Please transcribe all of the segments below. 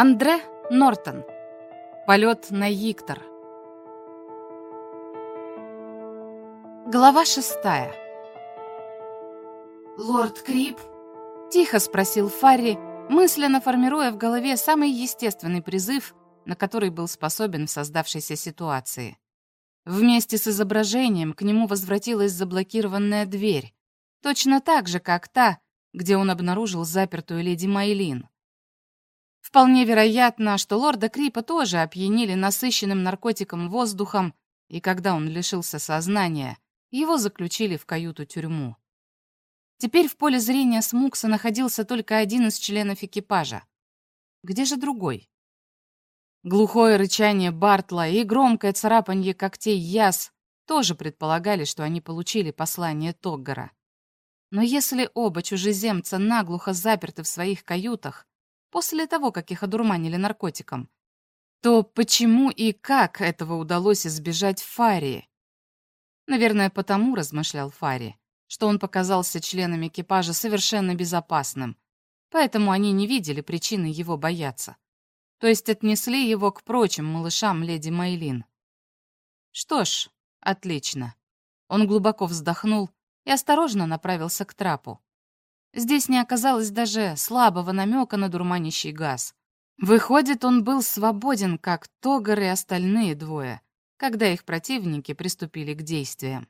Андре Нортон. Полет на Yiktор. Глава шестая. «Лорд Крип?» — тихо спросил Фарри, мысленно формируя в голове самый естественный призыв, на который был способен в создавшейся ситуации. Вместе с изображением к нему возвратилась заблокированная дверь, точно так же, как та, где он обнаружил запертую леди Майлин. Вполне вероятно, что лорда Крипа тоже опьянили насыщенным наркотиком воздухом, и когда он лишился сознания, его заключили в каюту-тюрьму. Теперь в поле зрения Смукса находился только один из членов экипажа. Где же другой? Глухое рычание Бартла и громкое царапанье когтей Яс тоже предполагали, что они получили послание Тоггара. Но если оба чужеземца наглухо заперты в своих каютах, после того, как их одурманили наркотиком, то почему и как этого удалось избежать Фарии? Наверное, потому, размышлял Фари, что он показался членам экипажа совершенно безопасным, поэтому они не видели причины его бояться. То есть отнесли его к прочим малышам леди Майлин. Что ж, отлично. Он глубоко вздохнул и осторожно направился к трапу. Здесь не оказалось даже слабого намека на дурманящий газ. Выходит, он был свободен, как Тогар и остальные двое, когда их противники приступили к действиям.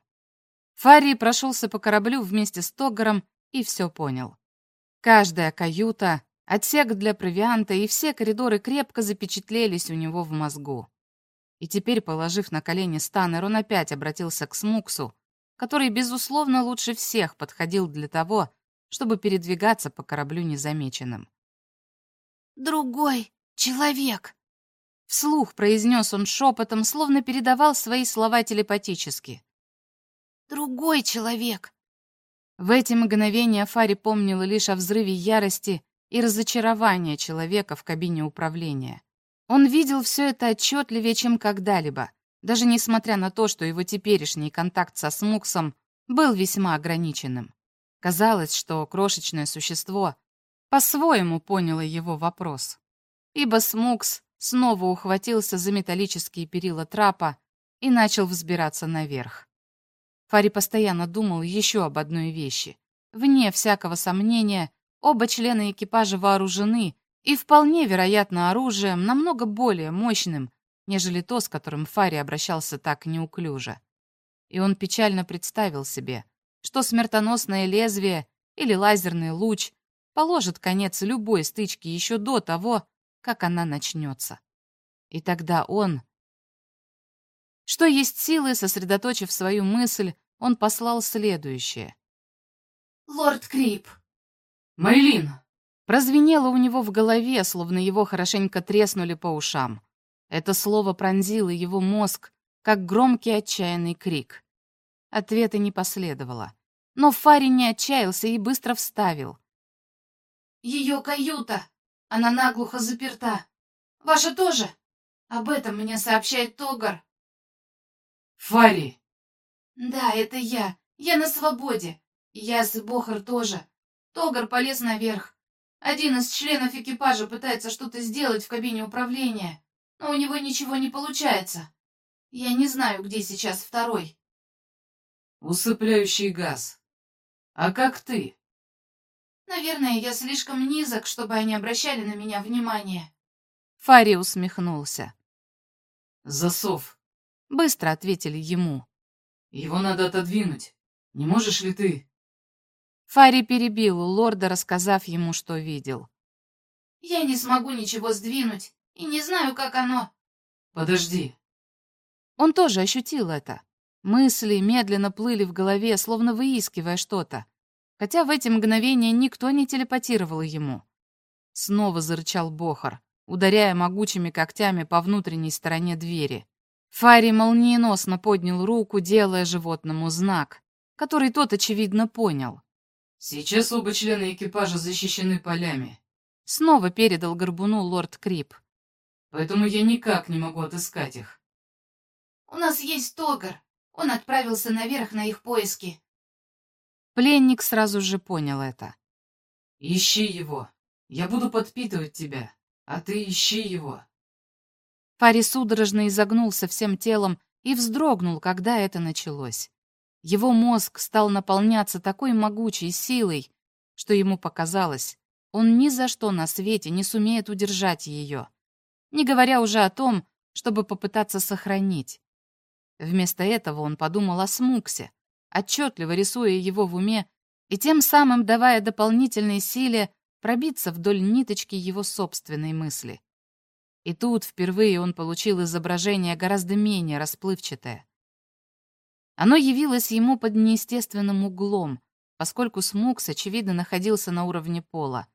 Фарри прошелся по кораблю вместе с Тогаром и все понял. Каждая каюта, отсек для провианта и все коридоры крепко запечатлелись у него в мозгу. И теперь, положив на колени Станнер, он опять обратился к Смуксу, который, безусловно, лучше всех подходил для того, чтобы передвигаться по кораблю незамеченным. «Другой человек!» Вслух произнес он шепотом, словно передавал свои слова телепатически. «Другой человек!» В эти мгновения Фари помнила лишь о взрыве ярости и разочарования человека в кабине управления. Он видел все это отчетливее, чем когда-либо, даже несмотря на то, что его теперешний контакт со Смуксом был весьма ограниченным. Казалось, что крошечное существо по-своему поняло его вопрос. Ибо Смукс снова ухватился за металлические перила трапа и начал взбираться наверх. Фари постоянно думал еще об одной вещи. Вне всякого сомнения, оба члена экипажа вооружены и вполне вероятно оружием намного более мощным, нежели то, с которым Фари обращался так неуклюже. И он печально представил себе, что смертоносное лезвие или лазерный луч положит конец любой стычке еще до того, как она начнется. И тогда он... Что есть силы, сосредоточив свою мысль, он послал следующее. «Лорд Крип!» «Мейлин!» Прозвенело у него в голове, словно его хорошенько треснули по ушам. Это слово пронзило его мозг, как громкий отчаянный крик. Ответа не последовало. Но Фари не отчаялся и быстро вставил. «Ее каюта! Она наглухо заперта! Ваша тоже! Об этом мне сообщает Тогар!» «Фари!» «Да, это я. Я на свободе. Я с Бохар тоже. Тогар полез наверх. Один из членов экипажа пытается что-то сделать в кабине управления, но у него ничего не получается. Я не знаю, где сейчас второй. Усыпляющий газ. А как ты? Наверное, я слишком низок, чтобы они обращали на меня внимание. Фари усмехнулся. Засов. Быстро ответили ему. Его надо отодвинуть. Не можешь ли ты? Фари перебил лорда, рассказав ему, что видел. Я не смогу ничего сдвинуть и не знаю, как оно. Подожди. Он тоже ощутил это. Мысли медленно плыли в голове, словно выискивая что-то. Хотя в эти мгновения никто не телепатировал ему. Снова зарычал Бохар, ударяя могучими когтями по внутренней стороне двери. Фари молниеносно поднял руку, делая животному знак, который тот, очевидно, понял. «Сейчас оба члена экипажа защищены полями», — снова передал горбуну лорд Крип. «Поэтому я никак не могу отыскать их». «У нас есть Тогар», он отправился наверх на их поиски. Пленник сразу же понял это. «Ищи его. Я буду подпитывать тебя. а ты ищи его. Фари судорожно изогнулся всем телом и вздрогнул, когда это началось. Его мозг стал наполняться такой могучей силой, что ему показалось, он ни за что на свете не сумеет удержать ее, не говоря уже о том, чтобы попытаться сохранить. Вместо этого он подумал о Смуксе, отчетливо рисуя его в уме и тем самым давая дополнительной силе пробиться вдоль ниточки его собственной мысли. И тут впервые он получил изображение гораздо менее расплывчатое. Оно явилось ему под неестественным углом, поскольку Смукс, очевидно, находился на уровне пола.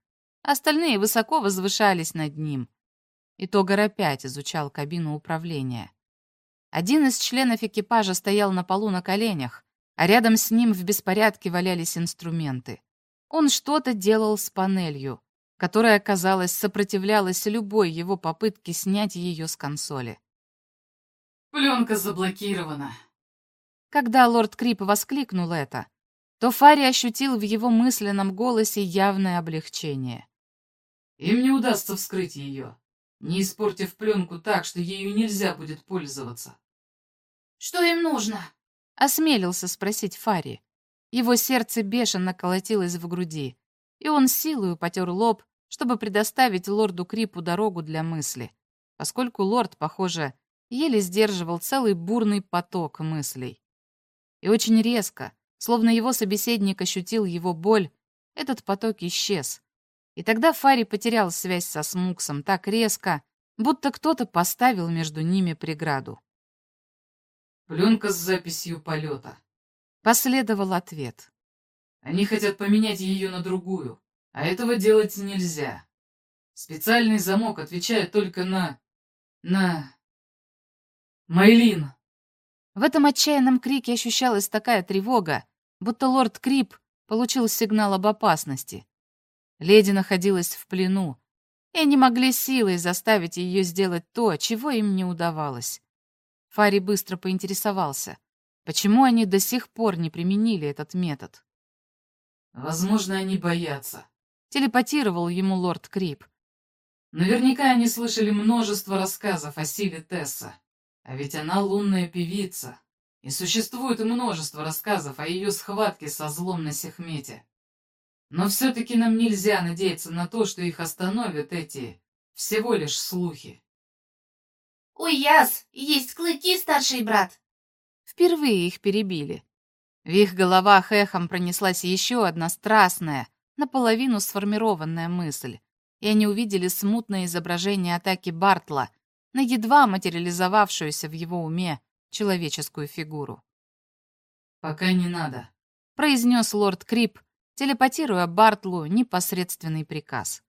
Остальные высоко возвышались над ним. И Тогар опять изучал кабину управления. Один из членов экипажа стоял на полу на коленях, а рядом с ним в беспорядке валялись инструменты. Он что-то делал с панелью, которая, казалось, сопротивлялась любой его попытке снять ее с консоли. «Пленка заблокирована». Когда лорд Крип воскликнул это, то Фари ощутил в его мысленном голосе явное облегчение. «Им не удастся вскрыть ее, не испортив пленку так, что ею нельзя будет пользоваться». «Что им нужно?» — осмелился спросить Фари. Его сердце бешено колотилось в груди, и он силою потер лоб, чтобы предоставить лорду Крипу дорогу для мысли, поскольку лорд, похоже, еле сдерживал целый бурный поток мыслей. И очень резко, словно его собеседник ощутил его боль, этот поток исчез. И тогда Фари потерял связь со Смуксом так резко, будто кто-то поставил между ними преграду. Пленка с записью полета. Последовал ответ. Они хотят поменять ее на другую, а этого делать нельзя. Специальный замок отвечает только на... на... Майлин. В этом отчаянном крике ощущалась такая тревога, будто лорд Крип получил сигнал об опасности. Леди находилась в плену, и они могли силой заставить ее сделать то, чего им не удавалось. Фари быстро поинтересовался, почему они до сих пор не применили этот метод. «Возможно, они боятся», — телепатировал ему лорд Крип. «Наверняка они слышали множество рассказов о силе Тесса, а ведь она лунная певица, и существует множество рассказов о ее схватке со злом на Сехмете. Но все-таки нам нельзя надеяться на то, что их остановят эти всего лишь слухи. «Уяс, есть клыки, старший брат!» Впервые их перебили. В их головах эхом пронеслась еще одна страстная, наполовину сформированная мысль, и они увидели смутное изображение атаки Бартла на едва материализовавшуюся в его уме человеческую фигуру. «Пока не надо», — произнес лорд Крип, телепатируя Бартлу непосредственный приказ.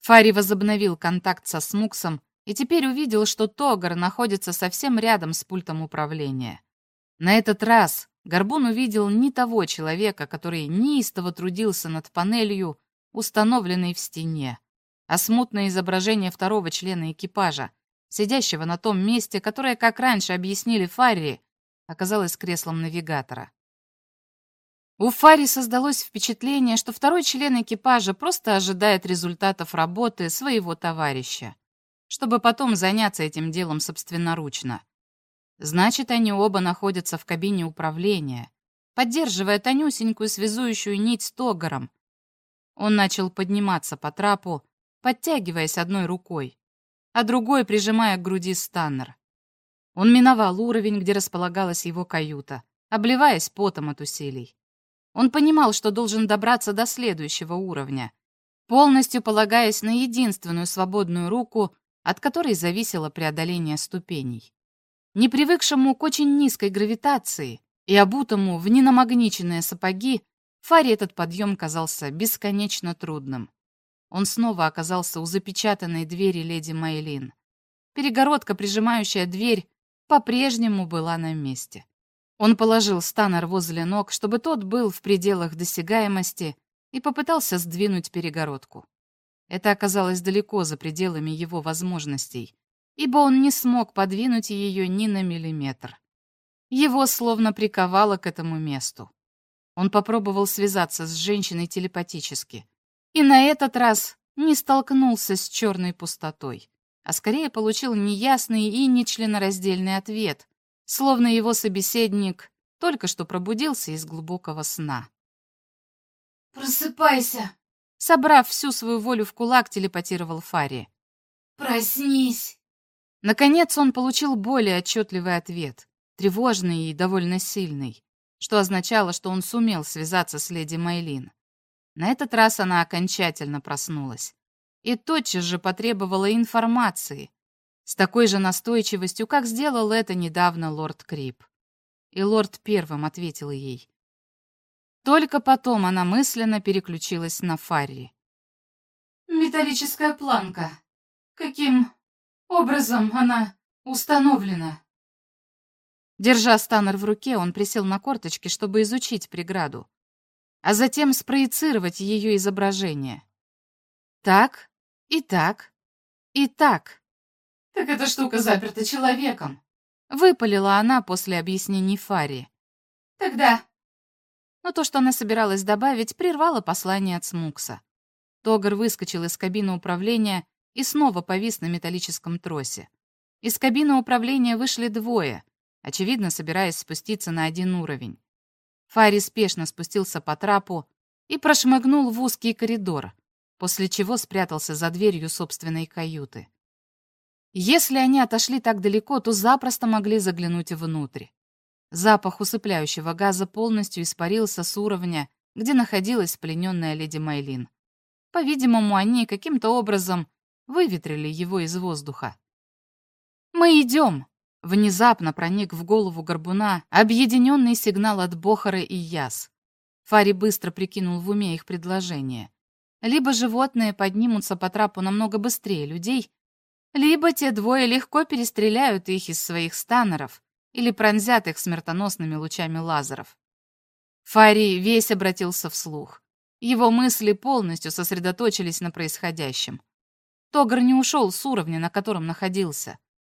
Фари возобновил контакт со Смуксом и теперь увидел, что Тогар находится совсем рядом с пультом управления. На этот раз Горбун увидел не того человека, который неистово трудился над панелью, установленной в стене, а смутное изображение второго члена экипажа, сидящего на том месте, которое, как раньше объяснили Фарри, оказалось креслом навигатора. У Фари создалось впечатление, что второй член экипажа просто ожидает результатов работы своего товарища чтобы потом заняться этим делом собственноручно. Значит, они оба находятся в кабине управления, поддерживая тонюсенькую связующую нить с Тогаром. Он начал подниматься по трапу, подтягиваясь одной рукой, а другой прижимая к груди станнер. Он миновал уровень, где располагалась его каюта, обливаясь потом от усилий. Он понимал, что должен добраться до следующего уровня, полностью полагаясь на единственную свободную руку, от которой зависело преодоление ступеней. Непривыкшему к очень низкой гравитации и обутому в ненамагниченные сапоги, Фаре этот подъем казался бесконечно трудным. Он снова оказался у запечатанной двери леди Майлин. Перегородка, прижимающая дверь, по-прежнему была на месте. Он положил станер возле ног, чтобы тот был в пределах досягаемости, и попытался сдвинуть перегородку. Это оказалось далеко за пределами его возможностей, ибо он не смог подвинуть ее ни на миллиметр. Его словно приковало к этому месту. Он попробовал связаться с женщиной телепатически. И на этот раз не столкнулся с черной пустотой, а скорее получил неясный и нечленораздельный ответ, словно его собеседник только что пробудился из глубокого сна. «Просыпайся!» Собрав всю свою волю в кулак, телепатировал Фари. «Проснись!» Наконец он получил более отчетливый ответ, тревожный и довольно сильный, что означало, что он сумел связаться с леди Майлин. На этот раз она окончательно проснулась и тотчас же потребовала информации, с такой же настойчивостью, как сделал это недавно лорд Крип. И лорд первым ответил ей. Только потом она мысленно переключилась на Фарри. «Металлическая планка. Каким образом она установлена?» Держа станер в руке, он присел на корточки, чтобы изучить преграду, а затем спроецировать ее изображение. Так, и так, и так. «Так эта штука заперта человеком», — выпалила она после объяснений Фари. «Тогда но то, что она собиралась добавить, прервало послание от Смукса. Тогар выскочил из кабины управления и снова повис на металлическом тросе. Из кабины управления вышли двое, очевидно, собираясь спуститься на один уровень. Фари спешно спустился по трапу и прошмыгнул в узкий коридор, после чего спрятался за дверью собственной каюты. Если они отошли так далеко, то запросто могли заглянуть внутрь. Запах усыпляющего газа полностью испарился с уровня, где находилась плененная леди Майлин. По-видимому, они каким-то образом выветрили его из воздуха. «Мы идем!» — внезапно проник в голову горбуна объединенный сигнал от Бохара и Яс. Фари быстро прикинул в уме их предложение. Либо животные поднимутся по трапу намного быстрее людей, либо те двое легко перестреляют их из своих станеров, или пронзят их смертоносными лучами лазеров. Фари весь обратился вслух. Его мысли полностью сосредоточились на происходящем. Тогр не ушел с уровня, на котором находился.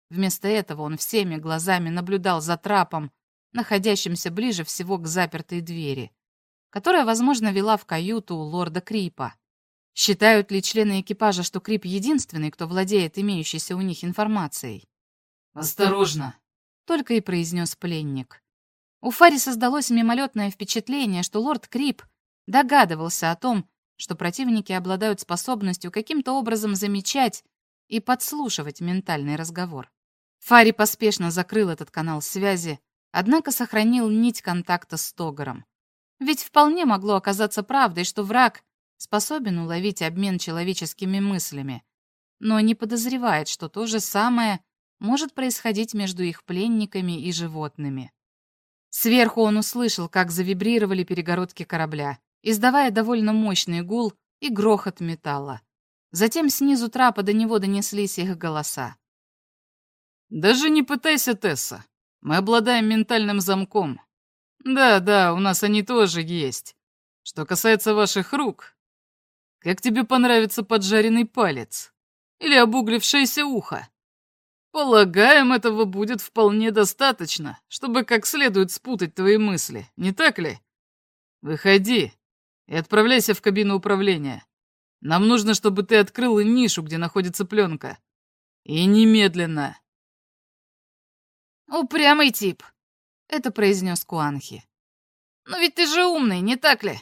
Вместо этого он всеми глазами наблюдал за трапом, находящимся ближе всего к запертой двери, которая, возможно, вела в каюту у лорда Крипа. Считают ли члены экипажа, что Крип единственный, кто владеет имеющейся у них информацией? «Осторожно!» Только и произнес пленник. У Фари создалось мимолетное впечатление, что лорд Крип догадывался о том, что противники обладают способностью каким-то образом замечать и подслушивать ментальный разговор. Фари поспешно закрыл этот канал связи, однако сохранил нить контакта с Тогором. Ведь вполне могло оказаться правдой, что враг способен уловить обмен человеческими мыслями, но не подозревает, что то же самое может происходить между их пленниками и животными. Сверху он услышал, как завибрировали перегородки корабля, издавая довольно мощный гул и грохот металла. Затем снизу трапа до него донеслись их голоса. «Даже не пытайся, Тесса. Мы обладаем ментальным замком. Да-да, у нас они тоже есть. Что касается ваших рук, как тебе понравится поджаренный палец? Или обуглившееся ухо? Полагаем, этого будет вполне достаточно, чтобы как следует спутать твои мысли, не так ли? Выходи и отправляйся в кабину управления. Нам нужно, чтобы ты открыл нишу, где находится пленка. И немедленно. Упрямый тип, это произнес Куанхи. Но ведь ты же умный, не так ли?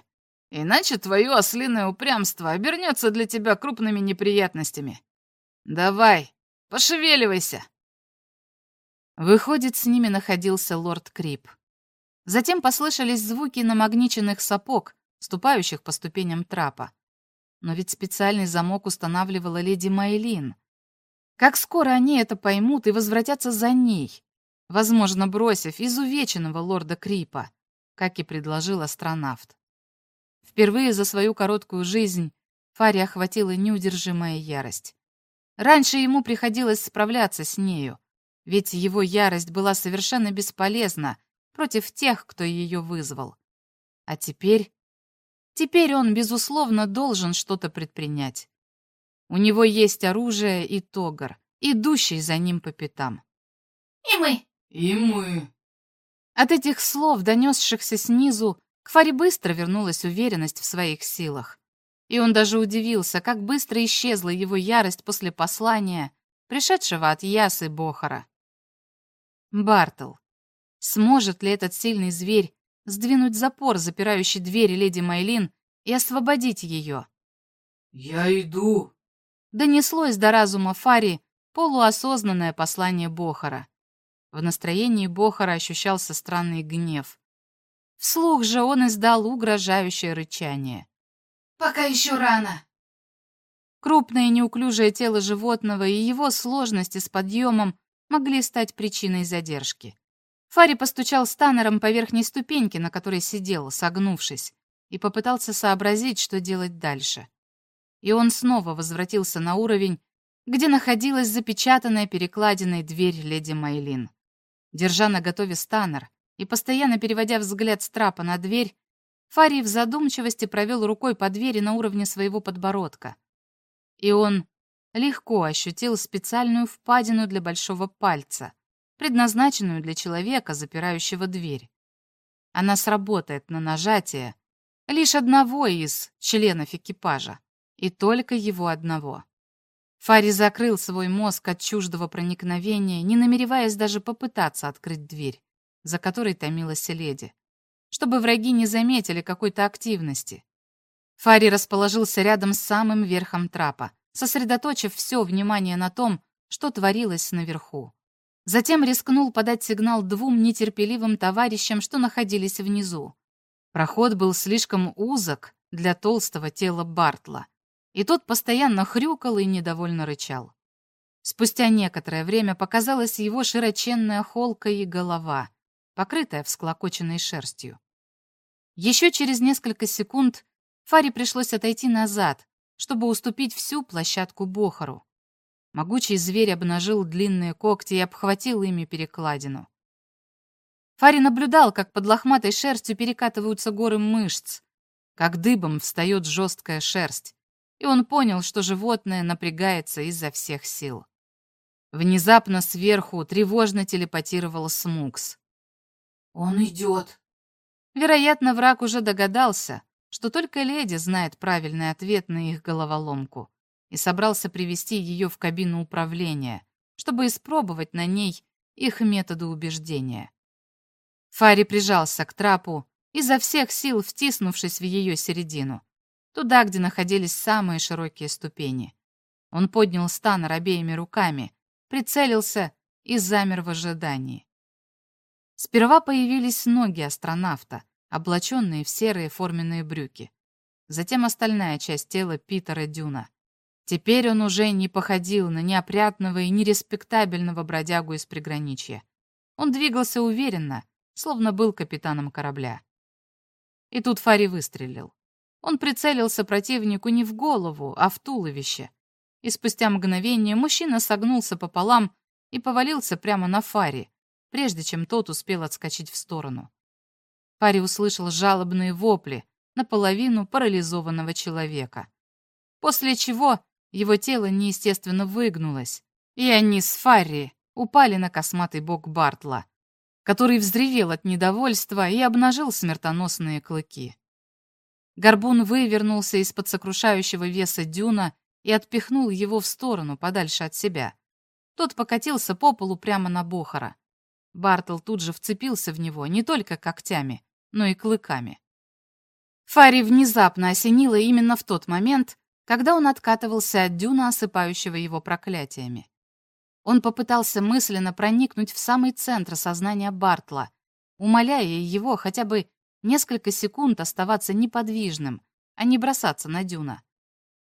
Иначе твое ослиное упрямство обернется для тебя крупными неприятностями. Давай, Пошевеливайся!» Выходит, с ними находился лорд Крип. Затем послышались звуки намагниченных сапог, ступающих по ступеням трапа. Но ведь специальный замок устанавливала леди Майлин. Как скоро они это поймут и возвратятся за ней, возможно, бросив изувеченного лорда Крипа, как и предложил астронавт. Впервые за свою короткую жизнь Фаре охватила неудержимая ярость. Раньше ему приходилось справляться с нею, ведь его ярость была совершенно бесполезна против тех, кто ее вызвал. А теперь... Теперь он, безусловно, должен что-то предпринять. У него есть оружие и тогар, идущий за ним по пятам. «И мы!» «И мы!» От этих слов, донесшихся снизу, к Фаре быстро вернулась уверенность в своих силах. И он даже удивился, как быстро исчезла его ярость после послания, пришедшего от Ясы Бохара. Бартл. Сможет ли этот сильный зверь сдвинуть запор, запирающий дверь леди Майлин, и освободить ее? «Я иду!» Донеслось до разума Фари полуосознанное послание Бохара. В настроении Бохара ощущался странный гнев. Вслух же он издал угрожающее рычание. «Пока еще рано!» Крупное неуклюжее тело животного и его сложности с подъемом могли стать причиной задержки. Фари постучал станером по верхней ступеньке, на которой сидел, согнувшись, и попытался сообразить, что делать дальше. И он снова возвратился на уровень, где находилась запечатанная перекладиной дверь леди Майлин. Держа на готове станер и постоянно переводя взгляд с трапа на дверь, Фарий в задумчивости провел рукой по двери на уровне своего подбородка. И он легко ощутил специальную впадину для большого пальца, предназначенную для человека, запирающего дверь. Она сработает на нажатие лишь одного из членов экипажа, и только его одного. Фари закрыл свой мозг от чуждого проникновения, не намереваясь даже попытаться открыть дверь, за которой томилась леди, чтобы враги не заметили какой-то активности. Фари расположился рядом с самым верхом трапа, сосредоточив все внимание на том, что творилось наверху. Затем рискнул подать сигнал двум нетерпеливым товарищам, что находились внизу. Проход был слишком узок для толстого тела Бартла, и тот постоянно хрюкал и недовольно рычал. Спустя некоторое время показалась его широченная холка и голова, покрытая всклокоченной шерстью. Еще через несколько секунд Фаре пришлось отойти назад, чтобы уступить всю площадку Бохору. Могучий зверь обнажил длинные когти и обхватил ими перекладину. Фари наблюдал, как под лохматой шерстью перекатываются горы мышц, как дыбом встает жесткая шерсть, и он понял, что животное напрягается изо всех сил. Внезапно сверху тревожно телепатировал Смукс. «Он идет!» Вероятно, враг уже догадался, что только леди знает правильный ответ на их головоломку, и собрался привести ее в кабину управления, чтобы испробовать на ней их методы убеждения. Фари прижался к трапу, изо всех сил втиснувшись в ее середину туда, где находились самые широкие ступени. Он поднял станер обеими руками, прицелился и замер в ожидании. Сперва появились ноги астронавта, облаченные в серые форменные брюки. Затем остальная часть тела Питера Дюна. Теперь он уже не походил на неопрятного и нереспектабельного бродягу из приграничья. Он двигался уверенно, словно был капитаном корабля. И тут Фари выстрелил. Он прицелился противнику не в голову, а в туловище. И спустя мгновение мужчина согнулся пополам и повалился прямо на Фари, прежде чем тот успел отскочить в сторону. Фари услышал жалобные вопли наполовину парализованного человека. После чего его тело неестественно выгнулось, и они с Фарри упали на косматый бок Бартла, который взревел от недовольства и обнажил смертоносные клыки. Горбун вывернулся из-под сокрушающего веса дюна и отпихнул его в сторону, подальше от себя. Тот покатился по полу прямо на Бохара. Бартл тут же вцепился в него не только когтями, но и клыками. Фари внезапно осенило именно в тот момент, когда он откатывался от дюна, осыпающего его проклятиями. Он попытался мысленно проникнуть в самый центр сознания Бартла, умоляя его хотя бы несколько секунд оставаться неподвижным, а не бросаться на дюна.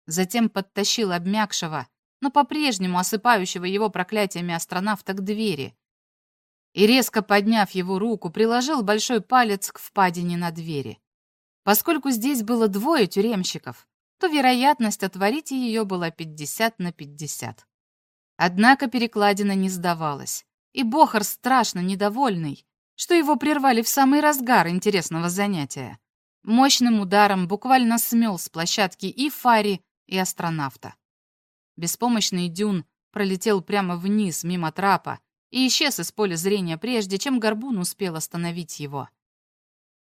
Затем подтащил обмякшего, но по-прежнему осыпающего его проклятиями астронавта к двери. И резко подняв его руку, приложил большой палец к впадине на двери. Поскольку здесь было двое тюремщиков, то вероятность отворить ее была 50 на 50. Однако перекладина не сдавалась, и Бохар, страшно недовольный, что его прервали в самый разгар интересного занятия. Мощным ударом буквально смел с площадки и Фари, и астронавта. Беспомощный Дюн пролетел прямо вниз, мимо трапа, и исчез из поля зрения прежде, чем Горбун успел остановить его.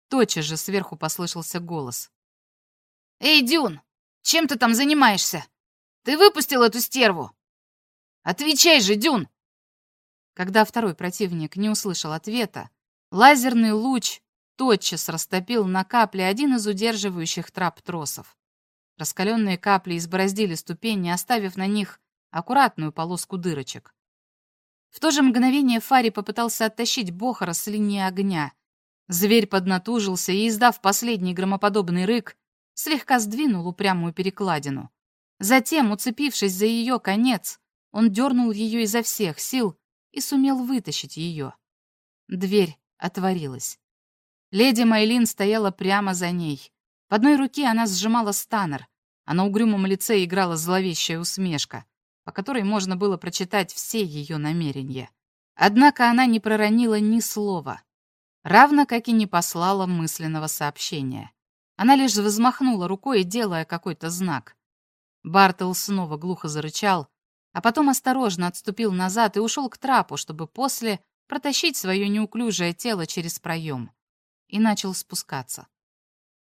Тотчас же сверху послышался голос. «Эй, Дюн, Чем ты там занимаешься? Ты выпустил эту стерву? Отвечай же, Дюн!» Когда второй противник не услышал ответа, лазерный луч тотчас растопил на капле один из удерживающих трап тросов. Раскаленные капли избороздили ступени, оставив на них аккуратную полоску дырочек. В то же мгновение Фари попытался оттащить Бохара с линии огня. Зверь поднатужился и, издав последний громоподобный рык, слегка сдвинул упрямую перекладину. Затем, уцепившись за ее конец, он дернул ее изо всех сил и сумел вытащить ее. Дверь отворилась. Леди Майлин стояла прямо за ней. В одной руке она сжимала станер, а на угрюмом лице играла зловещая усмешка, по которой можно было прочитать все ее намерения. Однако она не проронила ни слова, равно как и не послала мысленного сообщения. Она лишь взмахнула рукой, делая какой-то знак. Бартл снова глухо зарычал, а потом осторожно отступил назад и ушел к трапу, чтобы после протащить свое неуклюжее тело через проем. И начал спускаться.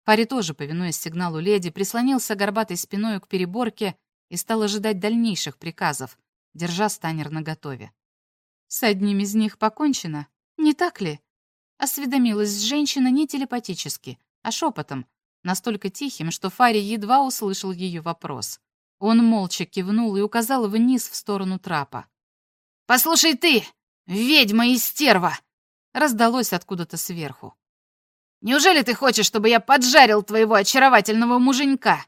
Пари тоже, повинуясь сигналу леди, прислонился горбатой спиной к переборке и стал ожидать дальнейших приказов, держа станер наготове. «С одним из них покончено, не так ли?» Осведомилась женщина не телепатически, а шепотом, настолько тихим, что Фари едва услышал ее вопрос. Он молча кивнул и указал вниз в сторону трапа. «Послушай ты, ведьма и стерва!» раздалось откуда-то сверху. «Неужели ты хочешь, чтобы я поджарил твоего очаровательного муженька?»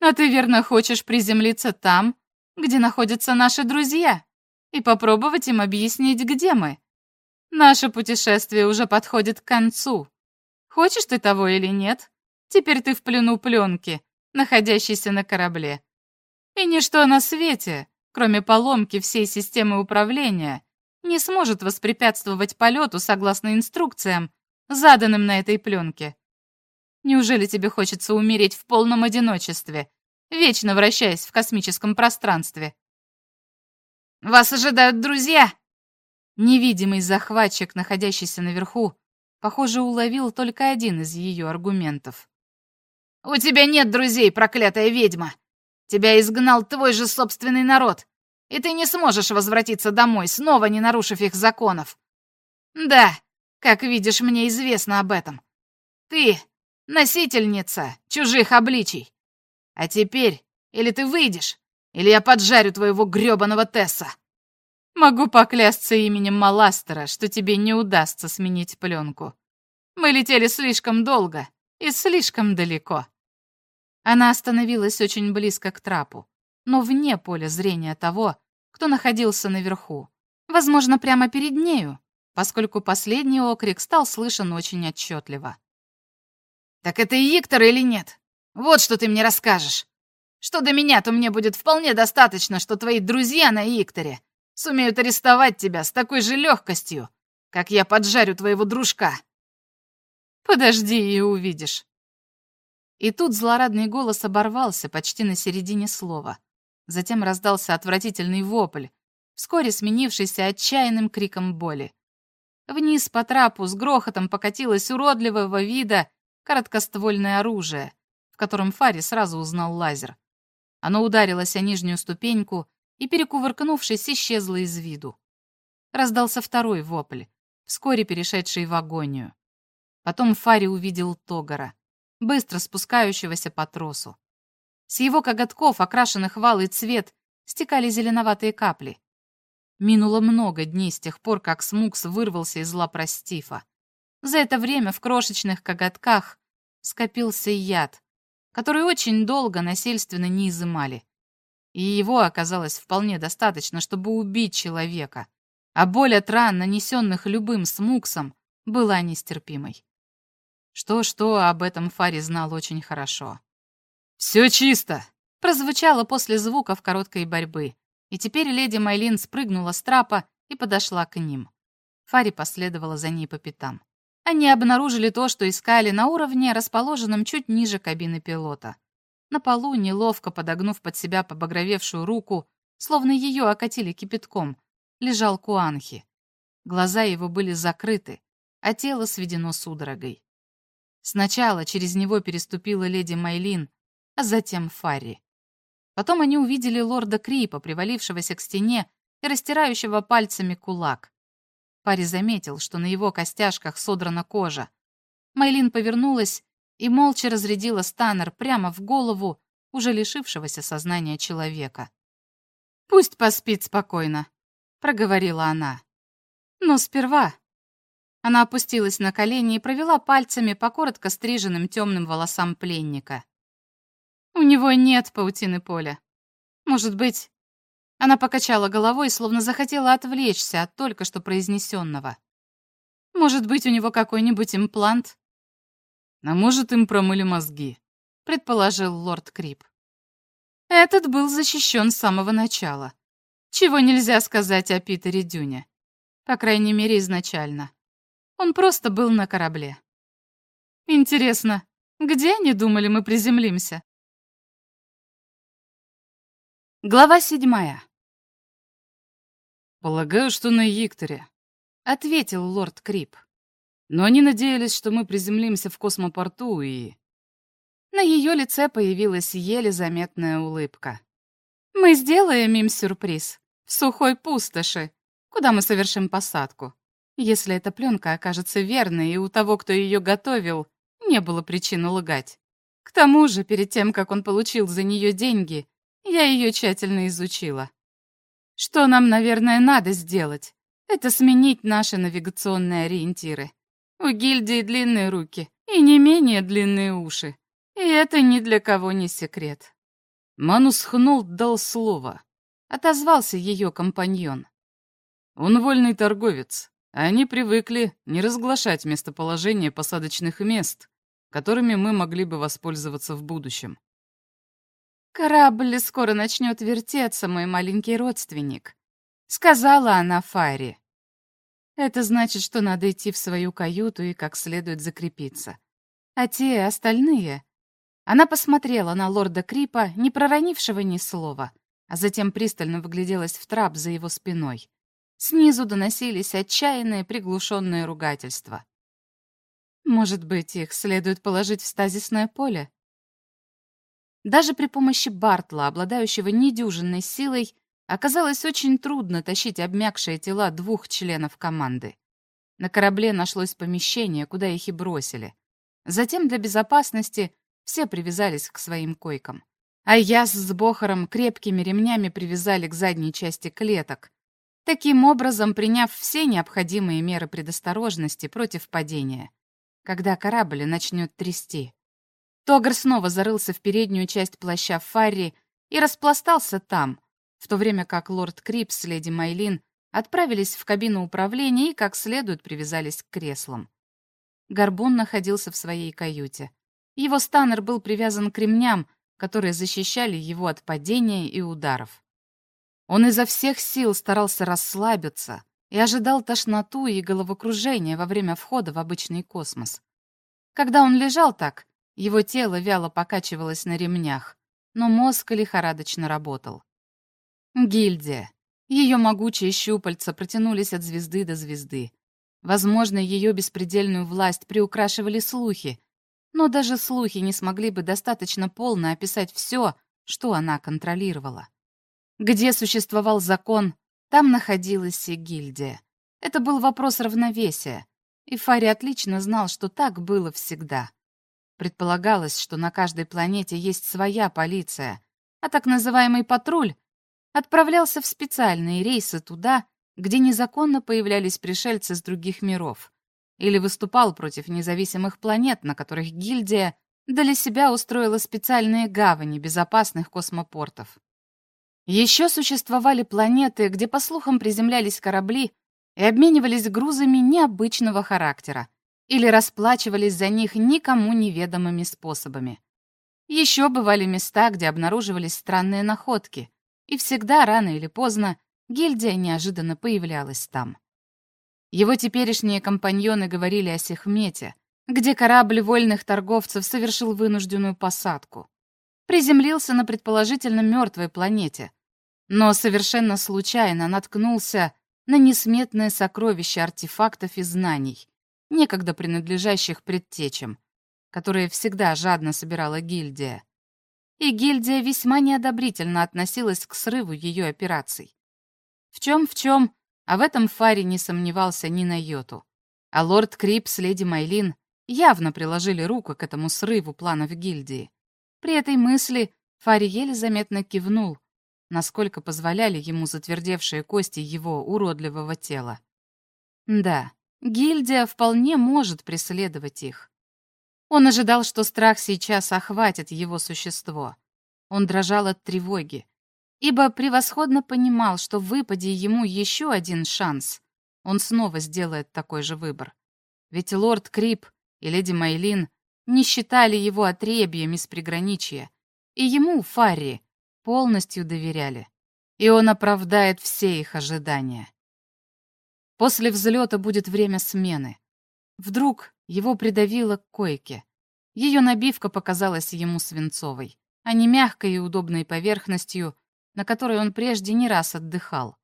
«А ты верно хочешь приземлиться там, где находятся наши друзья, и попробовать им объяснить, где мы? Наше путешествие уже подходит к концу. Хочешь ты того или нет, теперь ты в плену пленки, находящейся на корабле. И ничто на свете, кроме поломки всей системы управления, не сможет воспрепятствовать полету согласно инструкциям, заданным на этой пленке. Неужели тебе хочется умереть в полном одиночестве, вечно вращаясь в космическом пространстве? «Вас ожидают друзья!» Невидимый захватчик, находящийся наверху, Похоже, уловил только один из ее аргументов. «У тебя нет друзей, проклятая ведьма! Тебя изгнал твой же собственный народ, и ты не сможешь возвратиться домой, снова не нарушив их законов. Да, как видишь, мне известно об этом. Ты — носительница чужих обличий. А теперь или ты выйдешь, или я поджарю твоего грёбаного Тесса. Могу поклясться именем Маластера, что тебе не удастся сменить пленку. Мы летели слишком долго и слишком далеко. Она остановилась очень близко к трапу, но вне поля зрения того, кто находился наверху. Возможно, прямо перед нею, поскольку последний окрик стал слышен очень отчетливо. «Так это Иктор или нет? Вот что ты мне расскажешь. Что до меня, то мне будет вполне достаточно, что твои друзья на Икторе сумеют арестовать тебя с такой же легкостью, как я поджарю твоего дружка. Подожди и увидишь. И тут злорадный голос оборвался почти на середине слова. Затем раздался отвратительный вопль, вскоре сменившийся отчаянным криком боли. Вниз по трапу с грохотом покатилось уродливого вида короткоствольное оружие, в котором Фари сразу узнал лазер. Оно ударилось о нижнюю ступеньку и, перекувыркнувшись, исчезла из виду. Раздался второй вопль, вскоре перешедший в агонию. Потом Фари увидел Тогара, быстро спускающегося по тросу. С его коготков, окрашенных в цвет, стекали зеленоватые капли. Минуло много дней с тех пор, как Смукс вырвался из лап Растифа. За это время в крошечных коготках скопился яд, который очень долго насильственно не изымали и его оказалось вполне достаточно, чтобы убить человека, а боль от ран, нанесенных любым смуксом, была нестерпимой. Что-что, об этом Фари знал очень хорошо. «Все чисто!» прозвучало после звуков короткой борьбы, и теперь леди Майлин спрыгнула с трапа и подошла к ним. Фари последовала за ней по пятам. Они обнаружили то, что искали на уровне, расположенном чуть ниже кабины пилота. На полу, неловко подогнув под себя побагровевшую руку, словно ее окатили кипятком, лежал Куанхи. Глаза его были закрыты, а тело сведено судорогой. Сначала через него переступила леди Майлин, а затем Фарри. Потом они увидели лорда Крипа, привалившегося к стене и растирающего пальцами кулак. Фарри заметил, что на его костяшках содрана кожа. Майлин повернулась и молча разрядила Станнер прямо в голову уже лишившегося сознания человека. «Пусть поспит спокойно», — проговорила она. «Но сперва...» Она опустилась на колени и провела пальцами по коротко стриженным темным волосам пленника. «У него нет паутины поля. Может быть...» Она покачала головой, словно захотела отвлечься от только что произнесенного. «Может быть, у него какой-нибудь имплант?» «А может, им промыли мозги», — предположил лорд Крип. Этот был защищен с самого начала. Чего нельзя сказать о Питере Дюне. По крайней мере, изначально. Он просто был на корабле. Интересно, где они думали мы приземлимся? Глава седьмая. «Полагаю, что на Викторе», — ответил лорд Крип. «Но они надеялись, что мы приземлимся в космопорту и...» На ее лице появилась еле заметная улыбка. «Мы сделаем им сюрприз в сухой пустоши, куда мы совершим посадку. Если эта пленка окажется верной, и у того, кто ее готовил, не было причин лгать. К тому же, перед тем, как он получил за нее деньги, я ее тщательно изучила. Что нам, наверное, надо сделать, это сменить наши навигационные ориентиры. У гильдии длинные руки и не менее длинные уши. И это ни для кого не секрет. Манус Хнолт дал слово. Отозвался ее компаньон. Он вольный торговец. Они привыкли не разглашать местоположение посадочных мест, которыми мы могли бы воспользоваться в будущем. «Корабль скоро начнет вертеться, мой маленький родственник», — сказала она Фаре. «Это значит, что надо идти в свою каюту и как следует закрепиться. А те остальные она посмотрела на лорда Крипа, не проронившего ни слова, а затем пристально выгляделась в трап за его спиной. Снизу доносились отчаянные приглушенные ругательства. Может быть, их следует положить в стазисное поле? Даже при помощи Бартла, обладающего недюжинной силой, оказалось очень трудно тащить обмякшие тела двух членов команды. На корабле нашлось помещение, куда их и бросили. Затем для безопасности все привязались к своим койкам. А я с Бохором крепкими ремнями привязали к задней части клеток, таким образом приняв все необходимые меры предосторожности против падения, когда корабль начнет трясти. Тогар снова зарылся в переднюю часть плаща Фарри и распластался там, в то время как лорд Крипс с леди Майлин отправились в кабину управления и как следует привязались к креслам. Горбун находился в своей каюте. Его станер был привязан к ремням, которые защищали его от падения и ударов. Он изо всех сил старался расслабиться и ожидал тошноту и головокружения во время входа в обычный космос. Когда он лежал так, его тело вяло покачивалось на ремнях, но мозг лихорадочно работал. Гильдия. Ее могучие щупальца протянулись от звезды до звезды. Возможно, ее беспредельную власть приукрашивали слухи, но даже слухи не смогли бы достаточно полно описать все, что она контролировала. Где существовал закон, там находилась и гильдия. Это был вопрос равновесия, и Фари отлично знал, что так было всегда. Предполагалось, что на каждой планете есть своя полиция, а так называемый патруль отправлялся в специальные рейсы туда, где незаконно появлялись пришельцы с других миров, или выступал против независимых планет, на которых гильдия для себя устроила специальные гавани безопасных космопортов. Еще существовали планеты, где, по слухам, приземлялись корабли и обменивались грузами необычного характера или расплачивались за них никому неведомыми способами. Еще бывали места, где обнаруживались странные находки, и всегда, рано или поздно, гильдия неожиданно появлялась там. Его теперешние компаньоны говорили о Сехмете, где корабль вольных торговцев совершил вынужденную посадку. Приземлился на предположительно мертвой планете, но совершенно случайно наткнулся на несметное сокровище артефактов и знаний, некогда принадлежащих предтечам, которые всегда жадно собирала гильдия. и гильдия весьма неодобрительно относилась к срыву ее операций. В чем в чем, а в этом Фари не сомневался ни на йоту. А лорд Крип с леди Майлин явно приложили руку к этому срыву планов гильдии. При этой мысли Фари еле заметно кивнул, насколько позволяли ему затвердевшие кости его уродливого тела. Да, гильдия вполне может преследовать их. Он ожидал, что страх сейчас охватит его существо. Он дрожал от тревоги, ибо превосходно понимал, что выпади ему еще один шанс, он снова сделает такой же выбор. Ведь лорд Крип и леди Майлин не считали его отребьем из приграничья, и ему, Фарри, полностью доверяли, и он оправдает все их ожидания. После взлета будет время смены. Вдруг его придавило к койке. Ее набивка показалась ему свинцовой, а не мягкой и удобной поверхностью, на которой он прежде не раз отдыхал.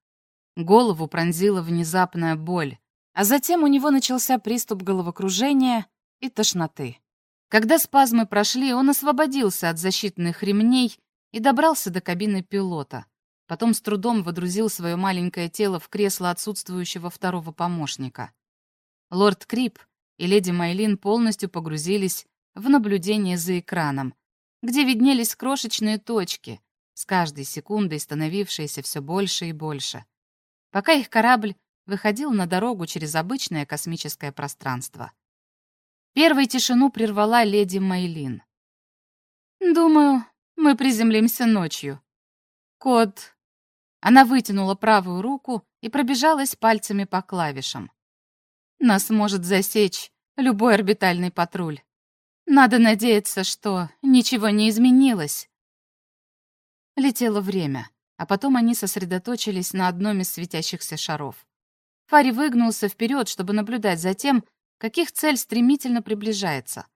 Голову пронзила внезапная боль, а затем у него начался приступ головокружения и тошноты. Когда спазмы прошли, он освободился от защитных ремней и добрался до кабины пилота. Потом с трудом водрузил свое маленькое тело в кресло отсутствующего второго помощника. Лорд Крип и леди Майлин полностью погрузились в наблюдение за экраном, где виднелись крошечные точки, с каждой секундой становившиеся все больше и больше, пока их корабль выходил на дорогу через обычное космическое пространство. Первой тишину прервала леди Майлин. «Думаю, мы приземлимся ночью. Код...» Она вытянула правую руку и пробежалась пальцами по клавишам. «Нас может засечь любой орбитальный патруль. Надо надеяться, что ничего не изменилось». Летело время, а потом они сосредоточились на одном из светящихся шаров. Фари выгнулся вперед, чтобы наблюдать за тем, каких цель стремительно приближается.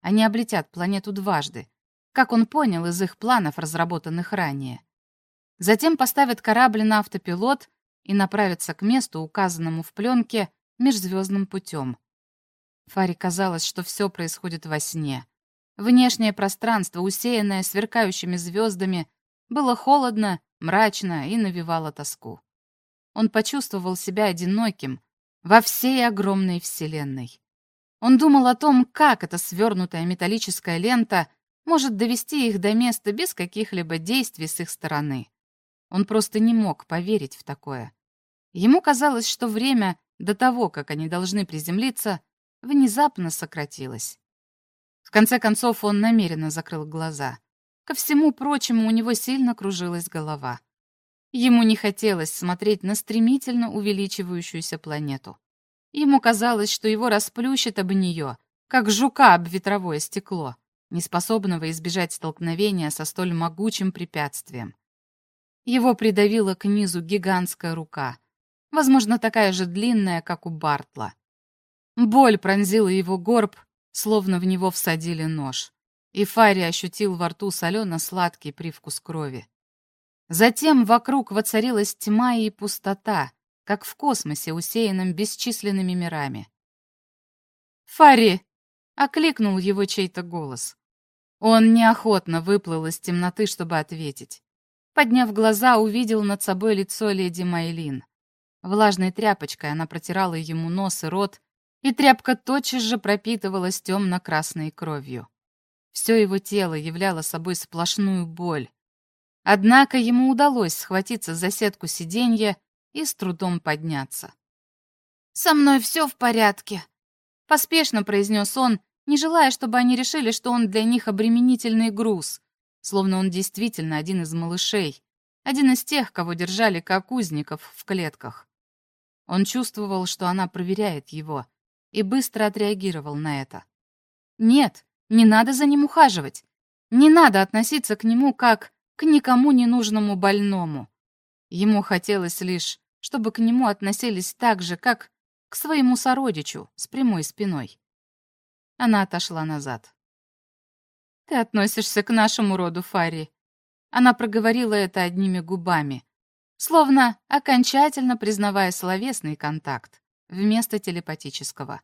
Они облетят планету дважды, как он понял из их планов, разработанных ранее. Затем поставят корабль на автопилот и направятся к месту, указанному в пленке, межзвездным путем. Фаре казалось, что все происходит во сне. Внешнее пространство, усеянное сверкающими звездами, было холодно, мрачно и навевало тоску. Он почувствовал себя одиноким во всей огромной вселенной. Он думал о том, как эта свернутая металлическая лента может довести их до места без каких-либо действий с их стороны. Он просто не мог поверить в такое. Ему казалось, что время до того, как они должны приземлиться, внезапно сократилось. В конце концов, он намеренно закрыл глаза. Ко всему прочему, у него сильно кружилась голова. Ему не хотелось смотреть на стремительно увеличивающуюся планету. Ему казалось, что его расплющит об нее, как жука об ветровое стекло неспособного избежать столкновения со столь могучим препятствием. Его придавила к низу гигантская рука, возможно, такая же длинная, как у Бартла. Боль пронзила его горб, словно в него всадили нож, и Фари ощутил во рту солено-сладкий привкус крови. Затем вокруг воцарилась тьма и пустота, как в космосе, усеянном бесчисленными мирами. «Фари!» — окликнул его чей-то голос. Он неохотно выплыл из темноты, чтобы ответить. Подняв глаза, увидел над собой лицо леди Майлин. Влажной тряпочкой она протирала ему нос и рот, и тряпка тотчас же пропитывалась темно-красной кровью. Все его тело являло собой сплошную боль. Однако ему удалось схватиться за сетку сиденья и с трудом подняться. «Со мной все в порядке», — поспешно произнес он, не желая, чтобы они решили, что он для них обременительный груз, словно он действительно один из малышей, один из тех, кого держали как узников в клетках. Он чувствовал, что она проверяет его, и быстро отреагировал на это. Нет, не надо за ним ухаживать. Не надо относиться к нему как к никому не нужному больному. Ему хотелось лишь, чтобы к нему относились так же, как к своему сородичу с прямой спиной. Она отошла назад. «Ты относишься к нашему роду, Фарри». Она проговорила это одними губами, словно окончательно признавая словесный контакт вместо телепатического.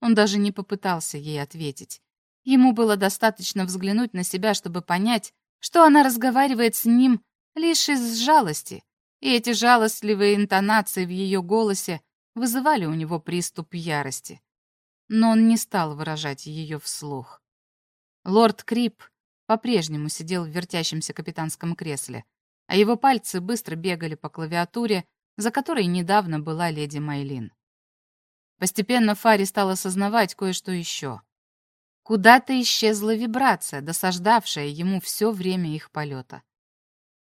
Он даже не попытался ей ответить. Ему было достаточно взглянуть на себя, чтобы понять, что она разговаривает с ним лишь из жалости, и эти жалостливые интонации в ее голосе вызывали у него приступ ярости. Но он не стал выражать ее вслух. Лорд Крип по-прежнему сидел в вертящемся капитанском кресле, а его пальцы быстро бегали по клавиатуре, за которой недавно была леди Майлин. Постепенно Фари стал осознавать кое-что еще. Куда-то исчезла вибрация, досаждавшая ему все время их полета.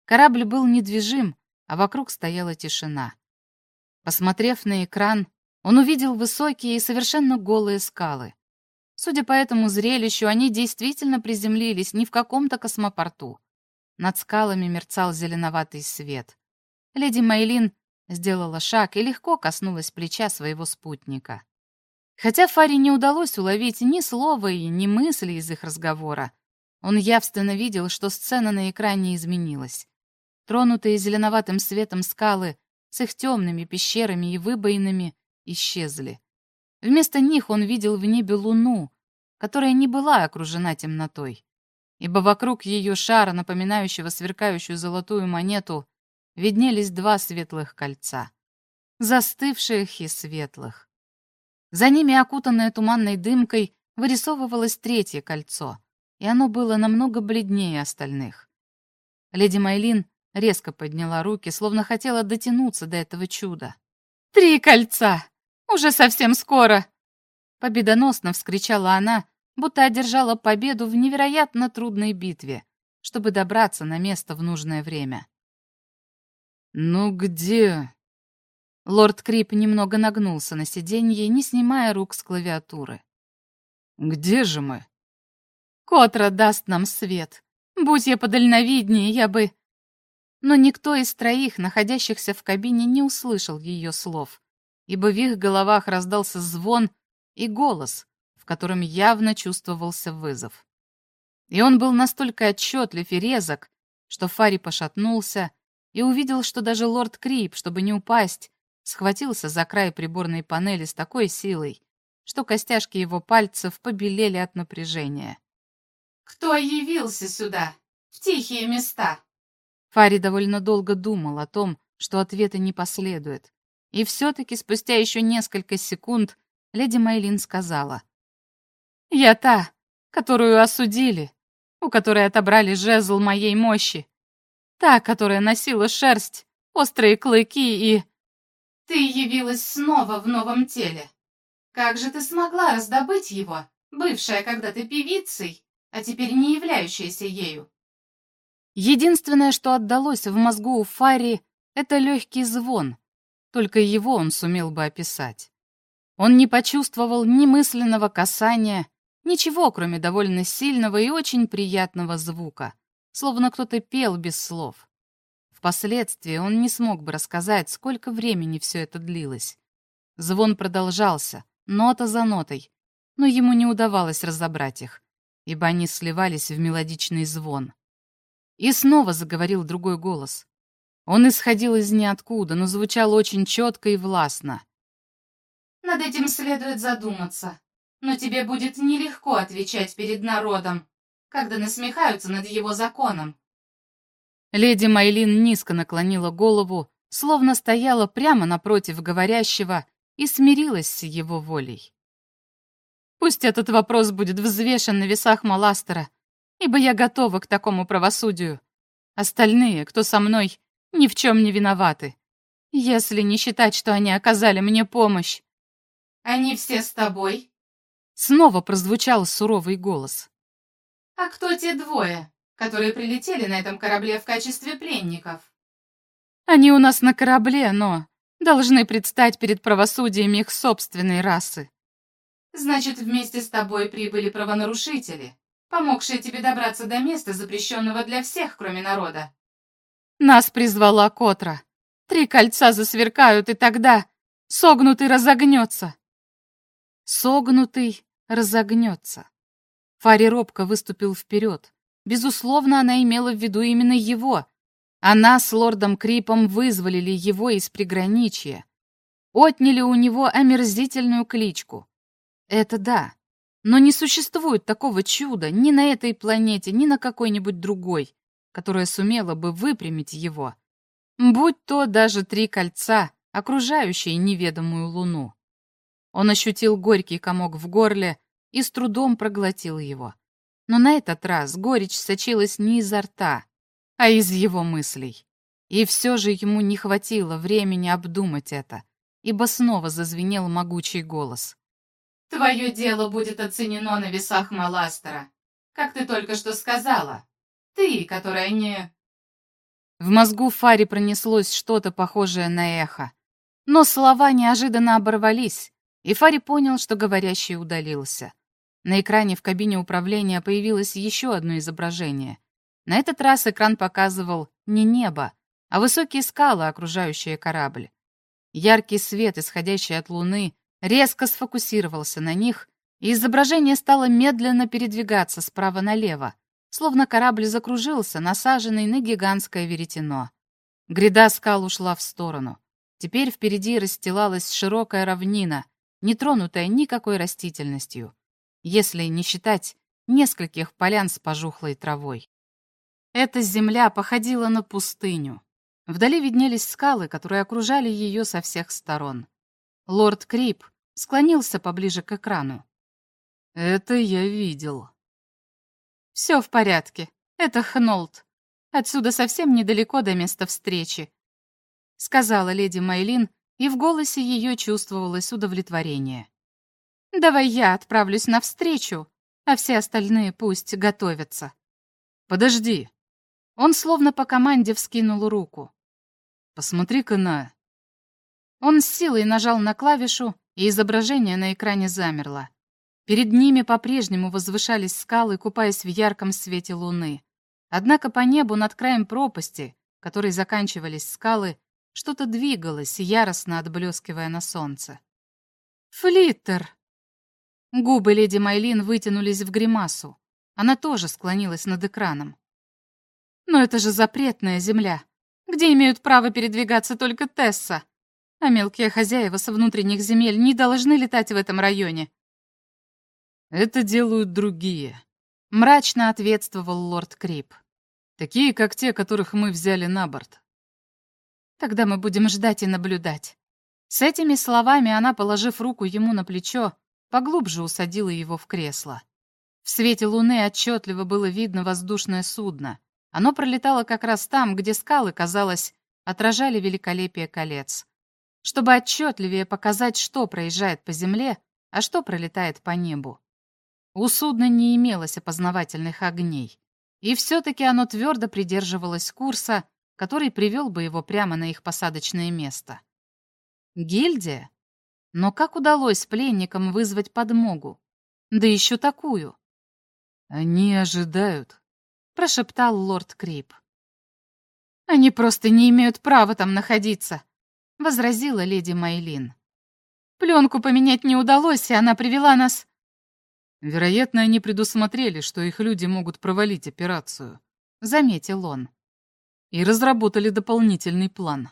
Корабль был недвижим, а вокруг стояла тишина. Посмотрев на экран, он увидел высокие и совершенно голые скалы. Судя по этому зрелищу, они действительно приземлились не в каком-то космопорту. Над скалами мерцал зеленоватый свет. Леди Мейлин сделала шаг и легко коснулась плеча своего спутника. Хотя Фаре не удалось уловить ни слова и ни мысли из их разговора, он явственно видел, что сцена на экране изменилась. Тронутые зеленоватым светом скалы с их темными пещерами и выбоинами исчезли. Вместо них он видел в небе луну, которая не была окружена темнотой, ибо вокруг ее шара, напоминающего сверкающую золотую монету, виднелись два светлых кольца, застывших и светлых. За ними, окутанное туманной дымкой, вырисовывалось третье кольцо, и оно было намного бледнее остальных. Леди Майлин резко подняла руки, словно хотела дотянуться до этого чуда. «Три кольца! Уже совсем скоро!» Победоносно вскричала она, будто одержала победу в невероятно трудной битве, чтобы добраться на место в нужное время. «Ну где?» Лорд Крип немного нагнулся на сиденье, не снимая рук с клавиатуры. «Где же мы?» «Котра даст нам свет. Будь я подальновиднее, я бы...» Но никто из троих, находящихся в кабине, не услышал ее слов, ибо в их головах раздался звон и голос, в котором явно чувствовался вызов. И он был настолько отчетлив и резок, что Фари пошатнулся и увидел, что даже лорд Крип, чтобы не упасть, схватился за край приборной панели с такой силой, что костяшки его пальцев побелели от напряжения. «Кто явился сюда, в тихие места?» Фари довольно долго думал о том, что ответа не последует. И все-таки спустя еще несколько секунд леди Мейлин сказала. «Я та, которую осудили, у которой отобрали жезл моей мощи. Та, которая носила шерсть, острые клыки и... Ты явилась снова в новом теле. Как же ты смогла раздобыть его, бывшая когда-то певицей, а теперь не являющаяся ею? Единственное, что отдалось в мозгу у Фари, это легкий звон. Только его он сумел бы описать. Он не почувствовал ни мысленного касания, ничего, кроме довольно сильного и очень приятного звука — словно кто-то пел без слов. Впоследствии он не смог бы рассказать, сколько времени все это длилось. Звон продолжался, нота за нотой, но ему не удавалось разобрать их, ибо они сливались в мелодичный звон. И снова заговорил другой голос. Он исходил из ниоткуда, но звучал очень четко и властно. «Над этим следует задуматься, но тебе будет нелегко отвечать перед народом когда насмехаются над его законом. Леди Майлин низко наклонила голову, словно стояла прямо напротив говорящего и смирилась с его волей. Пусть этот вопрос будет взвешен на весах Маластера, ибо я готова к такому правосудию. Остальные, кто со мной, ни в чем не виноваты, если не считать, что они оказали мне помощь. Они все с тобой? Снова прозвучал суровый голос. А кто те двое, которые прилетели на этом корабле в качестве пленников? Они у нас на корабле, но должны предстать перед правосудием их собственной расы. Значит, вместе с тобой прибыли правонарушители, помогшие тебе добраться до места, запрещенного для всех, кроме народа. Нас призвала Котра. Три кольца засверкают, и тогда согнутый разогнется. Согнутый разогнется. Фари робко выступил вперед. Безусловно, она имела в виду именно его. Она с лордом Крипом вызволили его из приграничья. Отняли у него омерзительную кличку. Это да. Но не существует такого чуда ни на этой планете, ни на какой-нибудь другой, которая сумела бы выпрямить его, будь то даже три кольца, окружающие неведомую луну. Он ощутил горький комок в горле и с трудом проглотил его. Но на этот раз горечь сочилась не изо рта, а из его мыслей. И все же ему не хватило времени обдумать это, ибо снова зазвенел могучий голос. «Твое дело будет оценено на весах Маластера, как ты только что сказала. Ты, которая не...» В мозгу Фари пронеслось что-то похожее на эхо. Но слова неожиданно оборвались, и Фари понял, что говорящий удалился. На экране в кабине управления появилось еще одно изображение. На этот раз экран показывал не небо, а высокие скалы, окружающие корабль. Яркий свет, исходящий от луны, резко сфокусировался на них, и изображение стало медленно передвигаться справа налево, словно корабль закружился, насаженный на гигантское веретено. Гряда скал ушла в сторону. Теперь впереди расстилалась широкая равнина, не тронутая никакой растительностью, если не считать нескольких полян с пожухлой травой. Эта земля походила на пустыню. Вдали виднелись скалы, которые окружали ее со всех сторон. Лорд Крип склонился поближе к экрану. «Это я видел». «Все в порядке. Это Хнолт. Отсюда совсем недалеко до места встречи», — сказала леди Майлин, и в голосе ее чувствовалось удовлетворение. «Давай я отправлюсь навстречу, а все остальные пусть готовятся». «Подожди». Он словно по команде вскинул руку. «Посмотри-ка на...» Он с силой нажал на клавишу, и изображение на экране замерло. Перед ними по-прежнему возвышались скалы, купаясь в ярком свете луны. Однако по небу над краем пропасти, которой заканчивались скалы, что-то двигалось, яростно отблескивая на солнце. «Флиттер!» Губы леди Майлин вытянулись в гримасу. Она тоже склонилась над экраном. «Но это же запретная земля, где имеют право передвигаться только Тесса, а мелкие хозяева со внутренних земель не должны летать в этом районе». «Это делают другие», — мрачно ответствовал лорд Крип. «Такие, как те, которых мы взяли на борт. Тогда мы будем ждать и наблюдать. С этими словами она, положив руку ему на плечо, поглубже усадила его в кресло. В свете луны отчетливо было видно воздушное судно. Оно пролетало как раз там, где скалы, казалось, отражали великолепие колец. Чтобы отчетливее показать, что проезжает по земле, а что пролетает по небу. У судна не имелось опознавательных огней. И все-таки оно твердо придерживалось курса, который привел бы его прямо на их посадочное место. Гильдия? Но как удалось пленникам вызвать подмогу? Да еще такую. «Они ожидают», — прошептал лорд Крип. «Они просто не имеют права там находиться», — возразила леди Майлин. «Пленку поменять не удалось, и она привела нас...» «Вероятно, они предусмотрели, что их люди могут провалить операцию», — заметил он и разработали дополнительный план.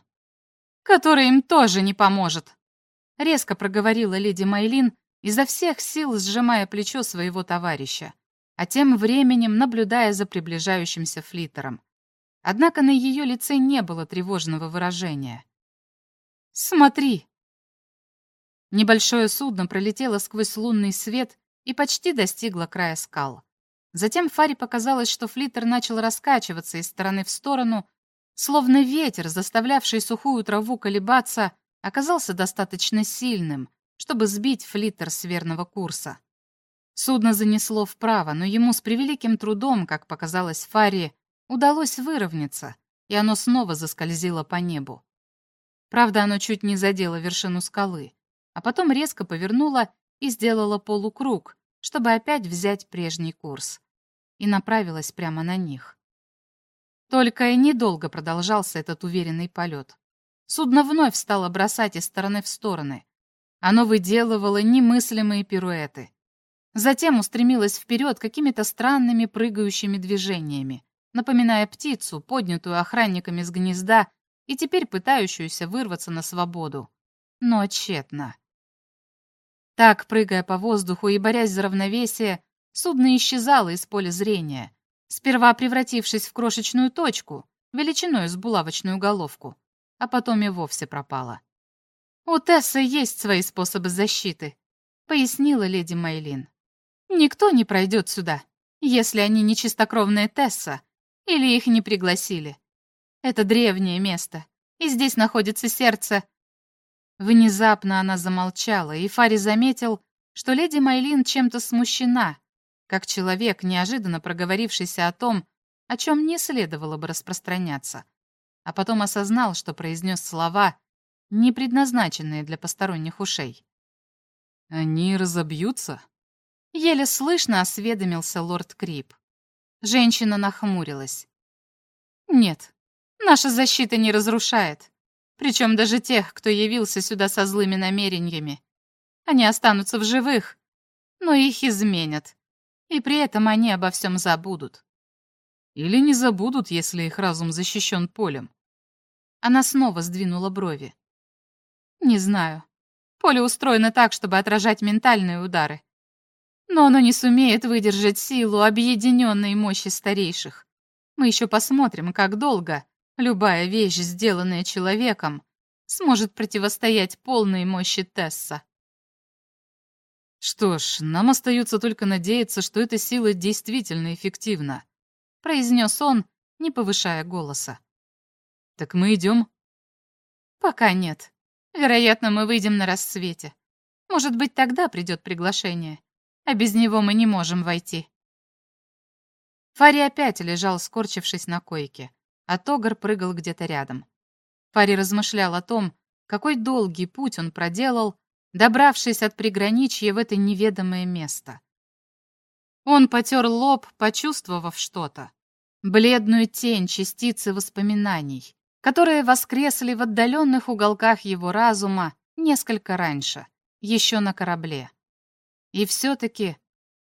«Который им тоже не поможет», — резко проговорила леди Майлин, изо всех сил сжимая плечо своего товарища, а тем временем наблюдая за приближающимся флиттером. Однако на ее лице не было тревожного выражения. «Смотри!» Небольшое судно пролетело сквозь лунный свет и почти достигло края скал. Затем Фаре показалось, что флиттер начал раскачиваться из стороны в сторону, Словно ветер, заставлявший сухую траву колебаться, оказался достаточно сильным, чтобы сбить флиттер с верного курса. Судно занесло вправо, но ему с превеликим трудом, как показалось Фаре, удалось выровняться, и оно снова заскользило по небу. Правда, оно чуть не задело вершину скалы, а потом резко повернуло и сделало полукруг, чтобы опять взять прежний курс, и направилось прямо на них. Только и недолго продолжался этот уверенный полет. Судно вновь стало бросать из стороны в стороны. Оно выделывало немыслимые пируэты. Затем устремилось вперед какими-то странными прыгающими движениями, напоминая птицу, поднятую охранниками с гнезда и теперь пытающуюся вырваться на свободу. Но тщетно. Так, прыгая по воздуху и борясь за равновесие, судно исчезало из поля зрения, сперва превратившись в крошечную точку, величиной с булавочную головку, а потом и вовсе пропала. «У Тессы есть свои способы защиты», — пояснила леди Майлин. «Никто не пройдет сюда, если они не чистокровная Тесса или их не пригласили. Это древнее место, и здесь находится сердце...» Внезапно она замолчала, и Фари заметил, что леди Майлин чем-то смущена, как человек, неожиданно проговорившийся о том, о чем не следовало бы распространяться, а потом осознал, что произнес слова, не предназначенные для посторонних ушей. «Они разобьются?» Еле слышно осведомился лорд Крип. Женщина нахмурилась. «Нет, наша защита не разрушает. Причем даже тех, кто явился сюда со злыми намерениями. Они останутся в живых, но их изменят. И при этом они обо всем забудут. Или не забудут, если их разум защищен полем. Она снова сдвинула брови. Не знаю. Поле устроено так, чтобы отражать ментальные удары. Но оно не сумеет выдержать силу объединенной мощи старейших. Мы еще посмотрим, как долго любая вещь, сделанная человеком, сможет противостоять полной мощи Тесса. Что ж, нам остается только надеяться, что эта сила действительно эффективна, произнес он, не повышая голоса. Так мы идем? Пока нет. Вероятно, мы выйдем на рассвете. Может быть, тогда придет приглашение. А без него мы не можем войти. Фари опять лежал, скорчившись на койке, а Тогар прыгал где-то рядом. Фари размышлял о том, какой долгий путь он проделал, добравшись от приграничья в это неведомое место. Он потер лоб, почувствовав что-то. Бледную тень частицы воспоминаний, которые воскресли в отдаленных уголках его разума несколько раньше, еще на корабле. И все-таки,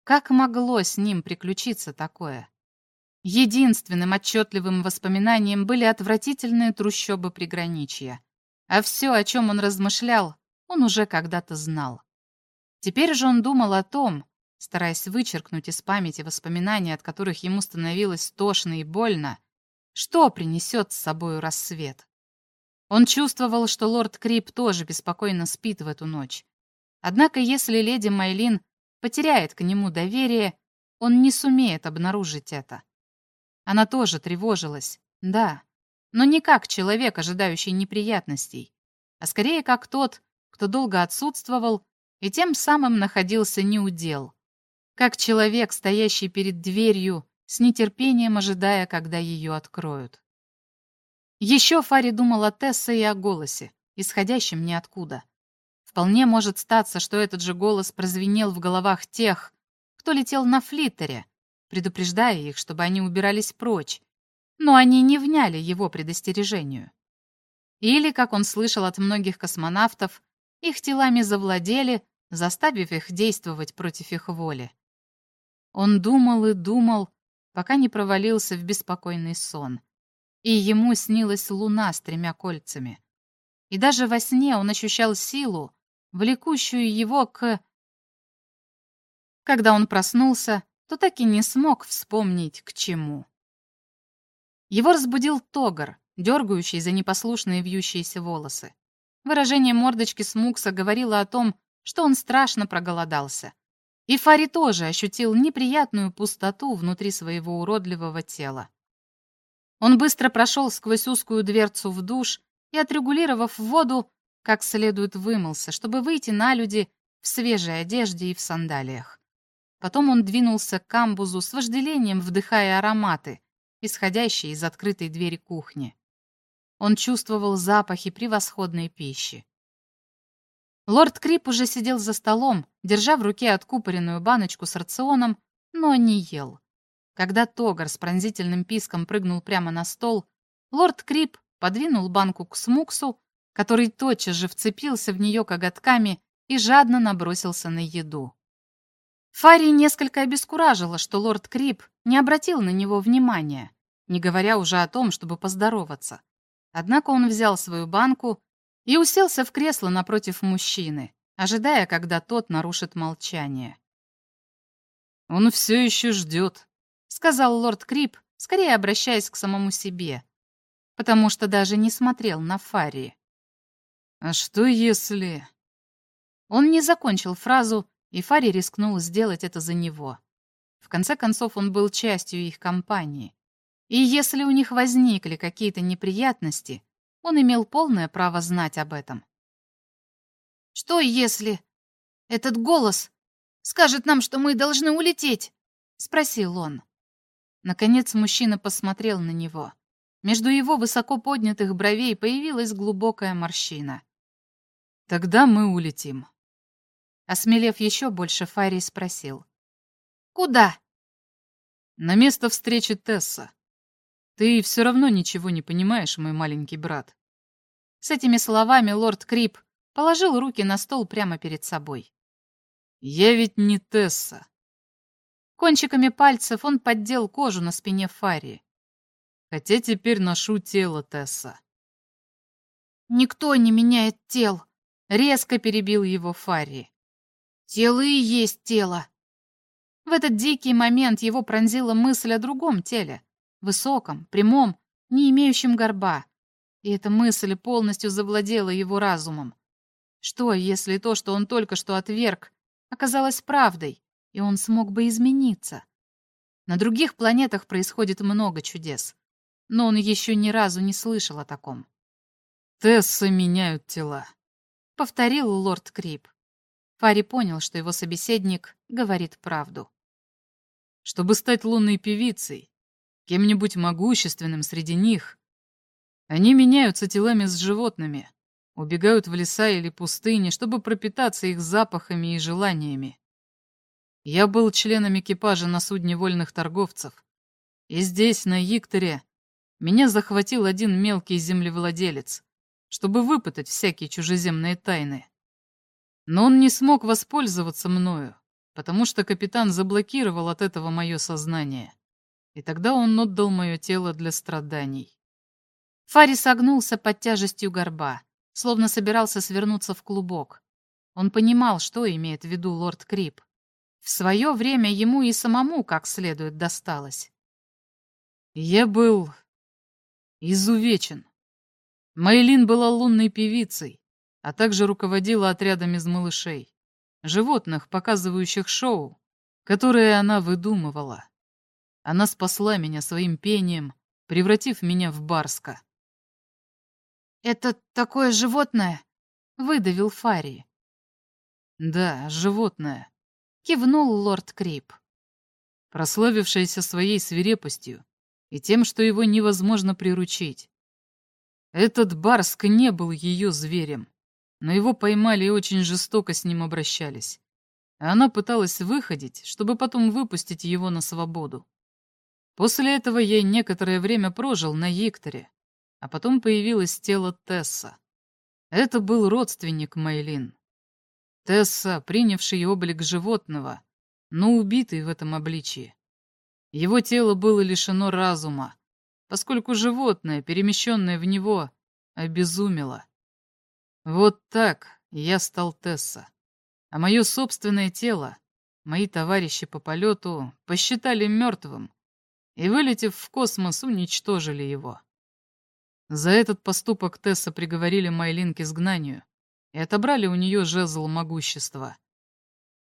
как могло с ним приключиться такое? Единственным отчетливым воспоминанием были отвратительные трущобы приграничья. А все, о чем он размышлял, он уже когда-то знал. Теперь же он думал о том, стараясь вычеркнуть из памяти воспоминания, от которых ему становилось тошно и больно, что принесет с собой рассвет. Он чувствовал, что лорд Крип тоже беспокойно спит в эту ночь. Однако если леди Майлин потеряет к нему доверие, он не сумеет обнаружить это. Она тоже тревожилась, да, но не как человек, ожидающий неприятностей, а скорее как тот, кто долго отсутствовал и тем самым находился неудел, как человек, стоящий перед дверью, с нетерпением ожидая, когда ее откроют. Еще Фари думал о Тессе и о голосе, исходящем ниоткуда. Вполне может статься, что этот же голос прозвенел в головах тех, кто летел на флиттере, предупреждая их, чтобы они убирались прочь, но они не вняли его предостережению. Или, как он слышал от многих космонавтов, их телами завладели, заставив их действовать против их воли. Он думал и думал, пока не провалился в беспокойный сон. И ему снилась луна с тремя кольцами. И даже во сне он ощущал силу, влекущую его к... Когда он проснулся, то так и не смог вспомнить, к чему. Его разбудил Тогар, дергающий за непослушные вьющиеся волосы. Выражение мордочки Смукса говорило о том, что он страшно проголодался. И Фари тоже ощутил неприятную пустоту внутри своего уродливого тела. Он быстро прошел сквозь узкую дверцу в душ и, отрегулировав воду, как следует вымылся, чтобы выйти на люди в свежей одежде и в сандалиях. Потом он двинулся к камбузу с вожделением, вдыхая ароматы, исходящие из открытой двери кухни. Он чувствовал запахи превосходной пищи. Лорд Крип уже сидел за столом, держа в руке откупоренную баночку с рационом, но не ел. Когда Тогар с пронзительным писком прыгнул прямо на стол, лорд Крип подвинул банку к Смуксу, который тотчас же вцепился в нее коготками и жадно набросился на еду. Фари несколько обескуражило, что лорд Крип не обратил на него внимания, не говоря уже о том, чтобы поздороваться. Однако он взял свою банку и уселся в кресло напротив мужчины, ожидая, когда тот нарушит молчание. «Он все еще ждет», — сказал лорд Крип, скорее обращаясь к самому себе, потому что даже не смотрел на Фарри. «А что если...» Он не закончил фразу, и Фарри рискнул сделать это за него. В конце концов, он был частью их компании. И если у них возникли какие-то неприятности, он имел полное право знать об этом. «Что если этот голос скажет нам, что мы должны улететь?» — спросил он. Наконец мужчина посмотрел на него. Между его высоко поднятых бровей появилась глубокая морщина. «Тогда мы улетим». Осмелев еще больше, Фарий спросил. «Куда?» «На место встречи Тесса. Ты все равно ничего не понимаешь, мой маленький брат». С этими словами лорд Крип положил руки на стол прямо перед собой. «Я ведь не Тесса». Кончиками пальцев он поддел кожу на спине Фарии. «Хотя теперь ношу тело Тесса». «Никто не меняет тел», — резко перебил его Фарри. Тело и есть тело. В этот дикий момент его пронзила мысль о другом теле, высоком, прямом, не имеющем горба. И эта мысль полностью завладела его разумом. Что, если то, что он только что отверг, оказалось правдой, и он смог бы измениться? На других планетах происходит много чудес, но он еще ни разу не слышал о таком. «Тесса меняют тела», — повторил лорд Крип. Фари понял, что его собеседник говорит правду. Чтобы стать лунной певицей, кем-нибудь могущественным среди них, они меняются телами с животными, убегают в леса или пустыни, чтобы пропитаться их запахами и желаниями. Я был членом экипажа на судне вольных торговцев, и здесь, на Якторе, меня захватил один мелкий землевладелец, чтобы выпытать всякие чужеземные тайны. Но он не смог воспользоваться мною, потому что капитан заблокировал от этого мое сознание. И тогда он отдал мое тело для страданий. Фари согнулся под тяжестью горба, словно собирался свернуться в клубок. Он понимал, что имеет в виду лорд Крип. В свое время ему и самому как следует досталось. Я был изувечен. Майлин была лунной певицей, а также руководила отрядом из малышей, животных, показывающих шоу, которые она выдумывала. Она спасла меня своим пением, превратив меня в барска. «Это такое животное?» — выдавил Фари. «Да, животное», — кивнул лорд Крип. прославившееся своей свирепостью и тем, что его невозможно приручить. Этот барск не был ее зверем но его поймали и очень жестоко с ним обращались. она пыталась выходить, чтобы потом выпустить его на свободу. После этого я некоторое время прожил на Якторе, а потом появилось тело Тесса. Это был родственник Майлин. Тесса, принявший облик животного, но убитый в этом обличии. Его тело было лишено разума, поскольку животное, перемещенное в него, обезумело. Вот так я стал Тесса. А мое собственное тело, мои товарищи по полету, посчитали мертвым и, вылетев в космос, уничтожили его. За этот поступок Тесса приговорили Майлин к изгнанию и отобрали у нее жезл могущества.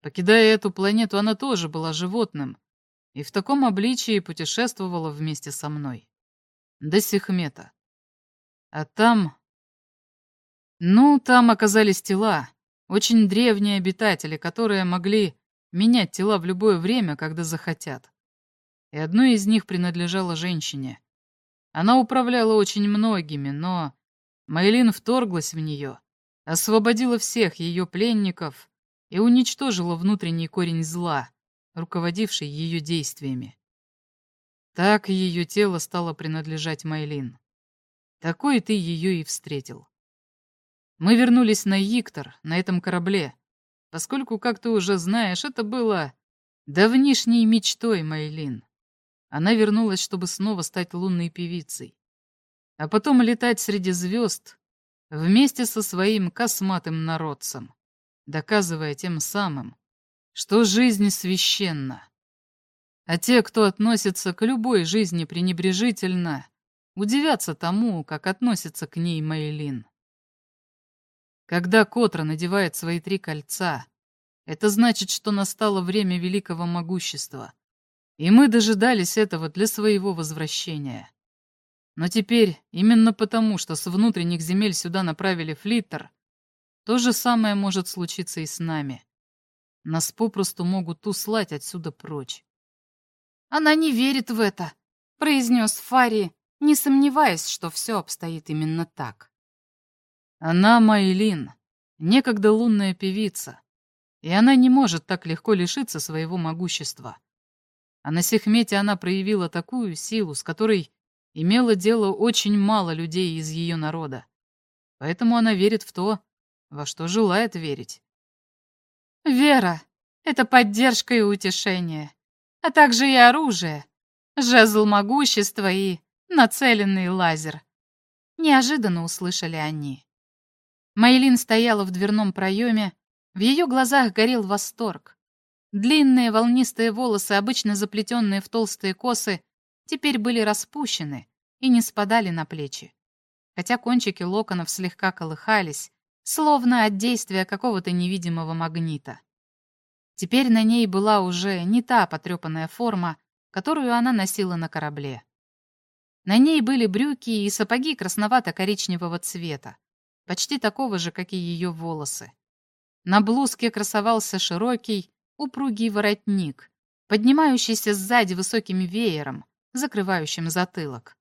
Покидая эту планету, она тоже была животным и в таком обличии путешествовала вместе со мной. До Сихмета. А там ну, там оказались тела, очень древние обитатели, которые могли менять тела в любое время, когда захотят. И одно из них принадлежало женщине. Она управляла очень многими, но Майлин вторглась в нее, освободила всех ее пленников и уничтожила внутренний корень зла, руководивший ее действиями. Так ее тело стало принадлежать Майлин. Такой ты ее и встретил. Мы вернулись на Иктор, на этом корабле, поскольку, как ты уже знаешь, это было давнишней мечтой Майлин. Она вернулась, чтобы снова стать лунной певицей. А потом летать среди звезд вместе со своим косматым народцем, доказывая тем самым, что жизнь священна. А те, кто относится к любой жизни пренебрежительно, удивятся тому, как относится к ней Мейлин. Когда Котра надевает свои три кольца, это значит, что настало время великого могущества, и мы дожидались этого для своего возвращения. Но теперь, именно потому, что с внутренних земель сюда направили флиттер, то же самое может случиться и с нами. Нас попросту могут услать отсюда прочь. «Она не верит в это», — произнес Фари, не сомневаясь, что все обстоит именно так. Она Майлин, некогда лунная певица, и она не может так легко лишиться своего могущества. А на Сехмете она проявила такую силу, с которой имело дело очень мало людей из ее народа. Поэтому она верит в то, во что желает верить. «Вера — это поддержка и утешение а также и оружие, жезл могущества и нацеленный лазер. Неожиданно услышали они. Мейлин стояла в дверном проеме, в ее глазах горел восторг. Длинные волнистые волосы, обычно заплетенные в толстые косы, теперь были распущены и не спадали на плечи. Хотя кончики локонов слегка колыхались, словно от действия какого-то невидимого магнита. Теперь на ней была уже не та потрепанная форма, которую она носила на корабле. На ней были брюки и сапоги красновато-коричневого цвета, почти такого же, как и ее волосы. На блузке красовался широкий, упругий воротник, поднимающийся сзади высоким веером, закрывающим затылок.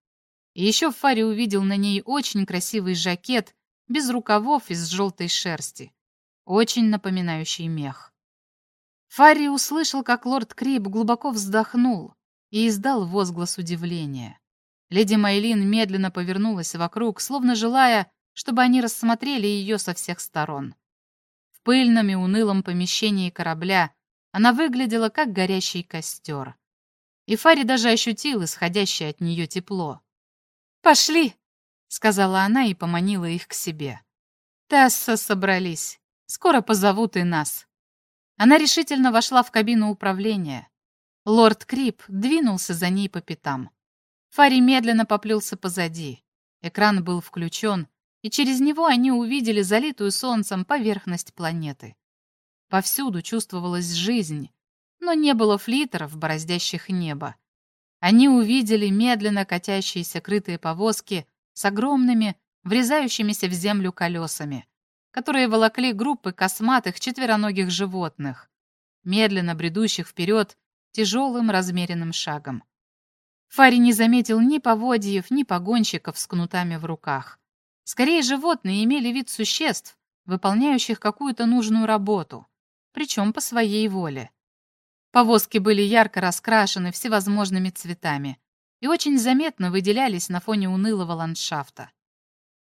И еще Фари увидел на ней очень красивый жакет без рукавов из желтой шерсти, очень напоминающий мех. Фарри услышал, как лорд Крип глубоко вздохнул и издал возглас удивления. Леди Майлин медленно повернулась вокруг, словно желая, чтобы они рассмотрели ее со всех сторон. В пыльном и унылом помещении корабля она выглядела как горящий костер. И Фари даже ощутил исходящее от нее тепло. «Пошли!» — сказала она и поманила их к себе. «Тесса собрались. Скоро позовут и нас». Она решительно вошла в кабину управления. Лорд Крип двинулся за ней по пятам. Фари медленно поплелся позади. Экран был включен, и через него они увидели залитую солнцем поверхность планеты. Повсюду чувствовалась жизнь, но не было флитеров, бороздящих небо. Они увидели медленно катящиеся крытые повозки с огромными, врезающимися в землю колесами которые волокли группы косматых четвероногих животных, медленно бредущих вперед тяжелым размеренным шагом. Фари не заметил ни поводьев, ни погонщиков с кнутами в руках. Скорее, животные имели вид существ, выполняющих какую-то нужную работу, причем по своей воле. Повозки были ярко раскрашены всевозможными цветами и очень заметно выделялись на фоне унылого ландшафта.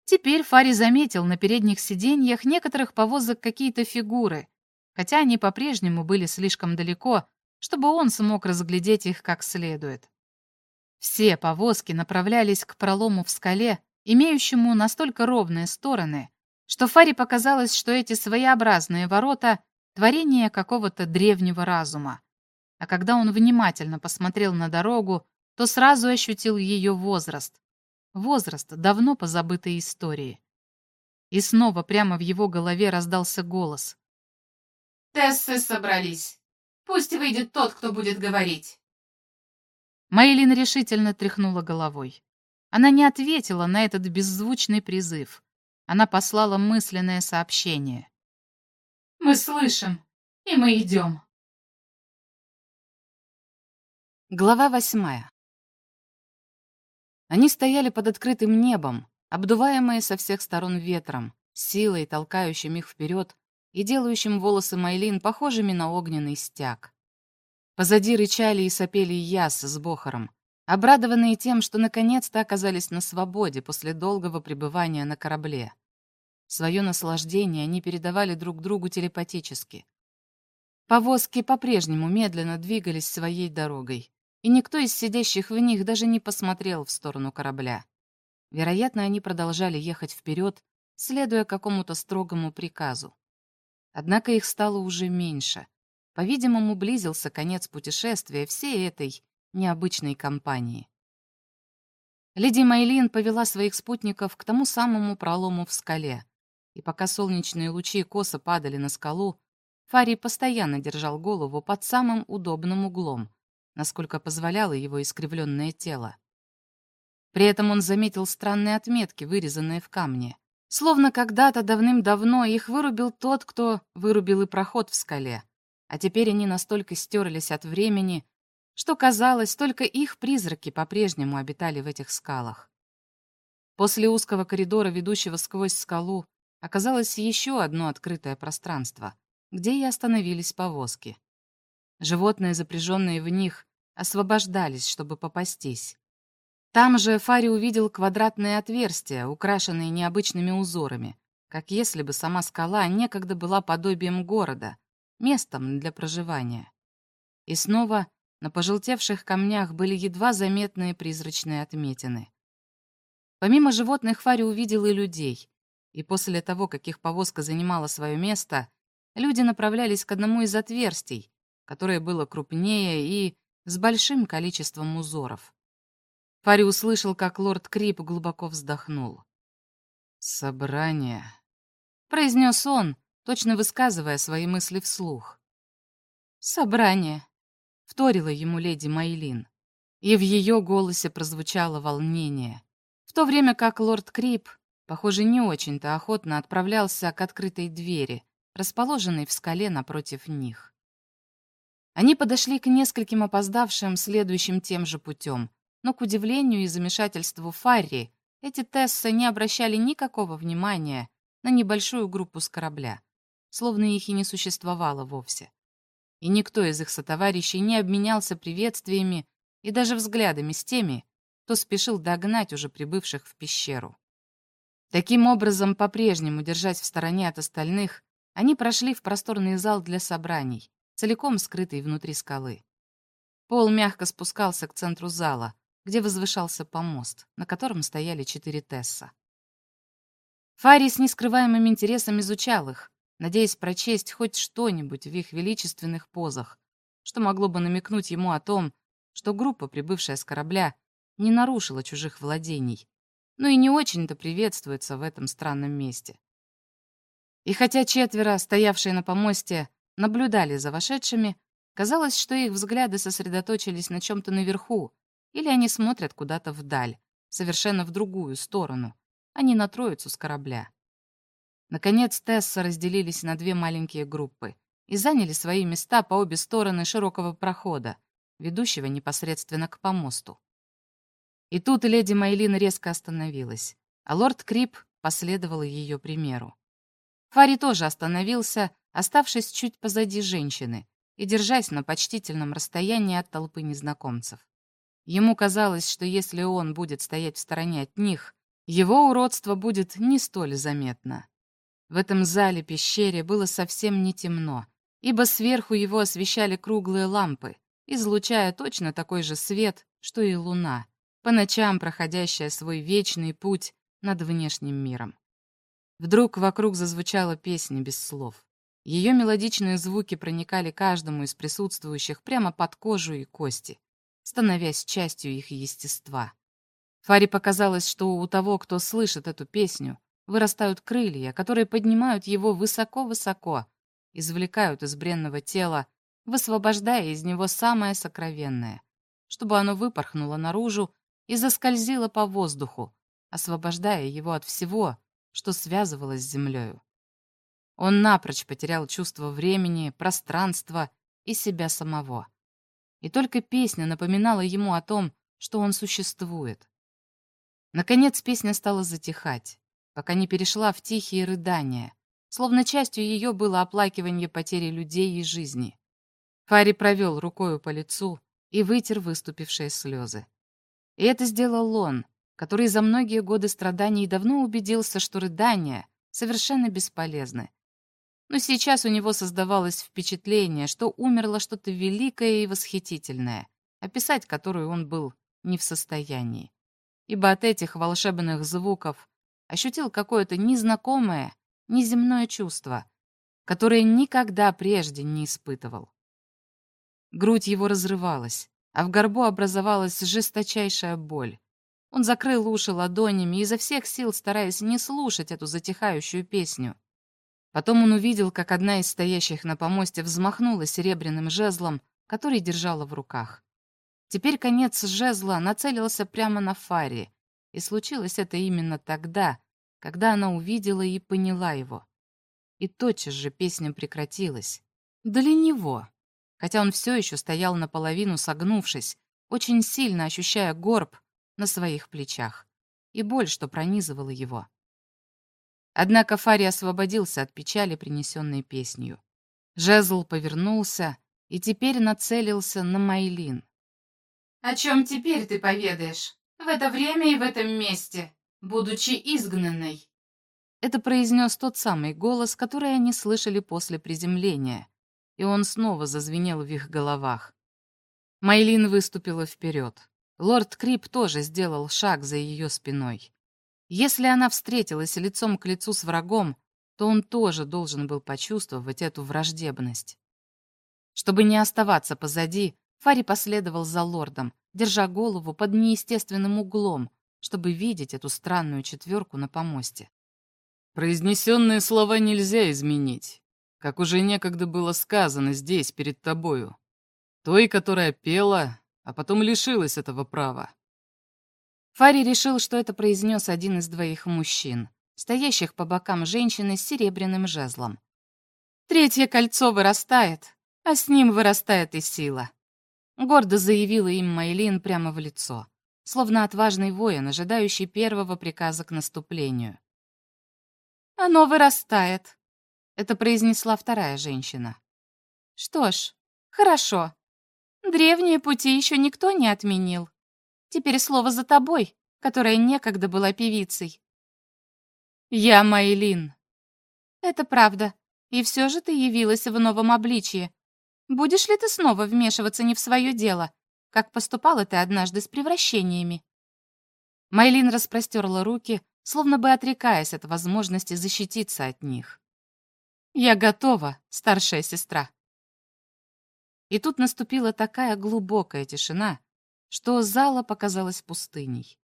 Теперь Фари заметил на передних сиденьях некоторых повозок какие-то фигуры, хотя они по-прежнему были слишком далеко, чтобы он смог разглядеть их как следует. Все повозки направлялись к пролому в скале, имеющему настолько ровные стороны, что Фари показалось, что эти своеобразные ворота — творение какого-то древнего разума. А когда он внимательно посмотрел на дорогу, то сразу ощутил ее возраст, возраст давно позабытой истории. И снова прямо в его голове раздался голос. «Тессы собрались. Пусть выйдет тот, кто будет говорить». Мейлин решительно тряхнула головой. Она не ответила на этот беззвучный призыв. Она послала мысленное сообщение. «Мы слышим, и мы идем». Глава восьмая. Они стояли под открытым небом, обдуваемые со всех сторон ветром, силой, толкающим их вперед и делающим волосы Майлин похожими на огненный стяг. Позади рычали и сопели Яс с Бохором, обрадованные тем, что наконец-то оказались на свободе после долгого пребывания на корабле. Свое наслаждение они передавали друг другу телепатически. Повозки по-прежнему медленно двигались своей дорогой и никто из сидящих в них даже не посмотрел в сторону корабля. Вероятно, они продолжали ехать вперед, следуя какому-то строгому приказу. Однако их стало уже меньше, по-видимому, близился конец путешествия всей этой необычной компании. Леди Майлин повела своих спутников к тому самому пролому в скале, и пока солнечные лучи косо падали на скалу, Фарий постоянно держал голову под самым удобным углом, насколько позволяло его искривленное тело. При этом он заметил странные отметки, вырезанные в камне. Словно когда-то давным-давно их вырубил тот, кто вырубил и проход в скале. А теперь они настолько стерлись от времени, что казалось, только их призраки по-прежнему обитали в этих скалах. После узкого коридора, ведущего сквозь скалу, оказалось еще одно открытое пространство, где и остановились повозки. Животные, запряженные в них, освобождались, чтобы попастись. Там же Фари увидел квадратные отверстия, украшенные необычными узорами, как если бы сама скала некогда была подобием города, местом для проживания. И снова на пожелтевших камнях были едва заметные призрачные отметины. Помимо животных Фари увидел и людей, и после того, как их повозка занимала свое место, люди направлялись к одному из отверстий, которое было крупнее и с большим количеством узоров. Фари услышал, как лорд Крип глубоко вздохнул. «Собрание», — произнес он, точно высказывая свои мысли вслух. «Собрание», — вторила ему леди Майлин, и в ее голосе прозвучало волнение, в то время как лорд Крип, похоже, не очень-то охотно отправлялся к открытой двери, расположенной в скале напротив них. Они подошли к нескольким опоздавшим, следующим тем же путем — но, к удивлению и замешательству Фарри, эти Тессы не обращали никакого внимания на небольшую группу с корабля, словно их и не существовало вовсе. И никто из их сотоварищей не обменялся приветствиями и даже взглядами с теми, кто спешил догнать уже прибывших в пещеру. Таким образом, по-прежнему держась в стороне от остальных, они прошли в просторный зал для собраний, целиком скрытый внутри скалы. Пол мягко спускался к центру зала, где возвышался помост, на котором стояли четыре Тесса. Фари с нескрываемым интересом изучал их, надеясь прочесть хоть что-нибудь в их величественных позах, что могло бы намекнуть ему о том, что группа, прибывшая с корабля, не нарушила чужих владений, но и не очень-то приветствуется в этом странном месте. И хотя четверо, стоявшие на помосте, наблюдали за вошедшими, казалось, что их взгляды сосредоточились на чем-то наверху, или они смотрят куда-то вдаль, совершенно в другую сторону, а не на троицу с корабля. Наконец Тесса разделились на две маленькие группы и заняли свои места по обе стороны широкого прохода, ведущего непосредственно к помосту. И тут леди Майлин резко остановилась, а лорд Крип последовал ее примеру. Фари тоже остановился, оставшись чуть позади женщины и держась на почтительном расстоянии от толпы незнакомцев. Ему казалось, что если он будет стоять в стороне от них, его уродство будет не столь заметно. В этом зале-пещере было совсем не темно, ибо сверху его освещали круглые лампы, излучая точно такой же свет, что и луна, по ночам проходящая свой вечный путь над внешним миром. Вдруг вокруг зазвучала песня без слов. Ее мелодичные звуки проникали каждому из присутствующих прямо под кожу и кости становясь частью их естества. Фаре показалось, что у того, кто слышит эту песню, вырастают крылья, которые поднимают его высоко-высоко, извлекают из бренного тела, высвобождая из него самое сокровенное, чтобы оно выпорхнуло наружу и заскользило по воздуху, освобождая его от всего, что связывалось с землею. Он напрочь потерял чувство времени, пространства и себя самого и только песня напоминала ему о том, что он существует. Наконец песня стала затихать, пока не перешла в тихие рыдания, словно частью ее было оплакивание потери людей и жизни. Фари провел рукою по лицу и вытер выступившие слезы. И это сделал он, который за многие годы страданий давно убедился, что рыдания совершенно бесполезны, но сейчас у него создавалось впечатление, что умерло что-то великое и восхитительное, описать которое он был не в состоянии. Ибо от этих волшебных звуков ощутил какое-то незнакомое, неземное чувство, которое никогда прежде не испытывал. Грудь его разрывалась, а в горбу образовалась жесточайшая боль. Он закрыл уши ладонями, изо всех сил стараясь не слушать эту затихающую песню. Потом он увидел, как одна из стоящих на помосте взмахнула серебряным жезлом, который держала в руках. Теперь конец жезла нацелился прямо на Фари, и случилось это именно тогда, когда она увидела и поняла его. И тотчас же песня прекратилась. Для него, хотя он все еще стоял наполовину согнувшись, очень сильно ощущая горб, на своих плечах и боль, что пронизывала его. Однако Фари освободился от печали, принесенной песнью. Жезл повернулся и теперь нацелился на Майлин. «О чем теперь ты поведаешь? В это время и в этом месте, будучи изгнанной?» Это произнес тот самый голос, который они слышали после приземления, и он снова зазвенел в их головах. Майлин выступила вперед. Лорд Крип тоже сделал шаг за ее спиной. Если она встретилась лицом к лицу с врагом, то он тоже должен был почувствовать эту враждебность. Чтобы не оставаться позади, Фари последовал за лордом, держа голову под неестественным углом, чтобы видеть эту странную четверку на помосте. «Произнесенные слова нельзя изменить, как уже некогда было сказано здесь, перед тобою. Той, которая пела, а потом лишилась этого права. Фари решил, что это произнес один из двоих мужчин, стоящих по бокам женщины с серебряным жезлом. «Третье кольцо вырастает, а с ним вырастает и сила», — гордо заявила им Майлин прямо в лицо, словно отважный воин, ожидающий первого приказа к наступлению. «Оно вырастает», — это произнесла вторая женщина. «Что ж, хорошо. Древние пути еще никто не отменил. Теперь слово за тобой, которая некогда была певицей. Я Майлин. Это правда. И все же ты явилась в новом обличье. Будешь ли ты снова вмешиваться не в свое дело, как поступала ты однажды с превращениями? Майлин распростерла руки, словно бы отрекаясь от возможности защититься от них. «Я готова, старшая сестра». И тут наступила такая глубокая тишина, что зала показалась пустыней.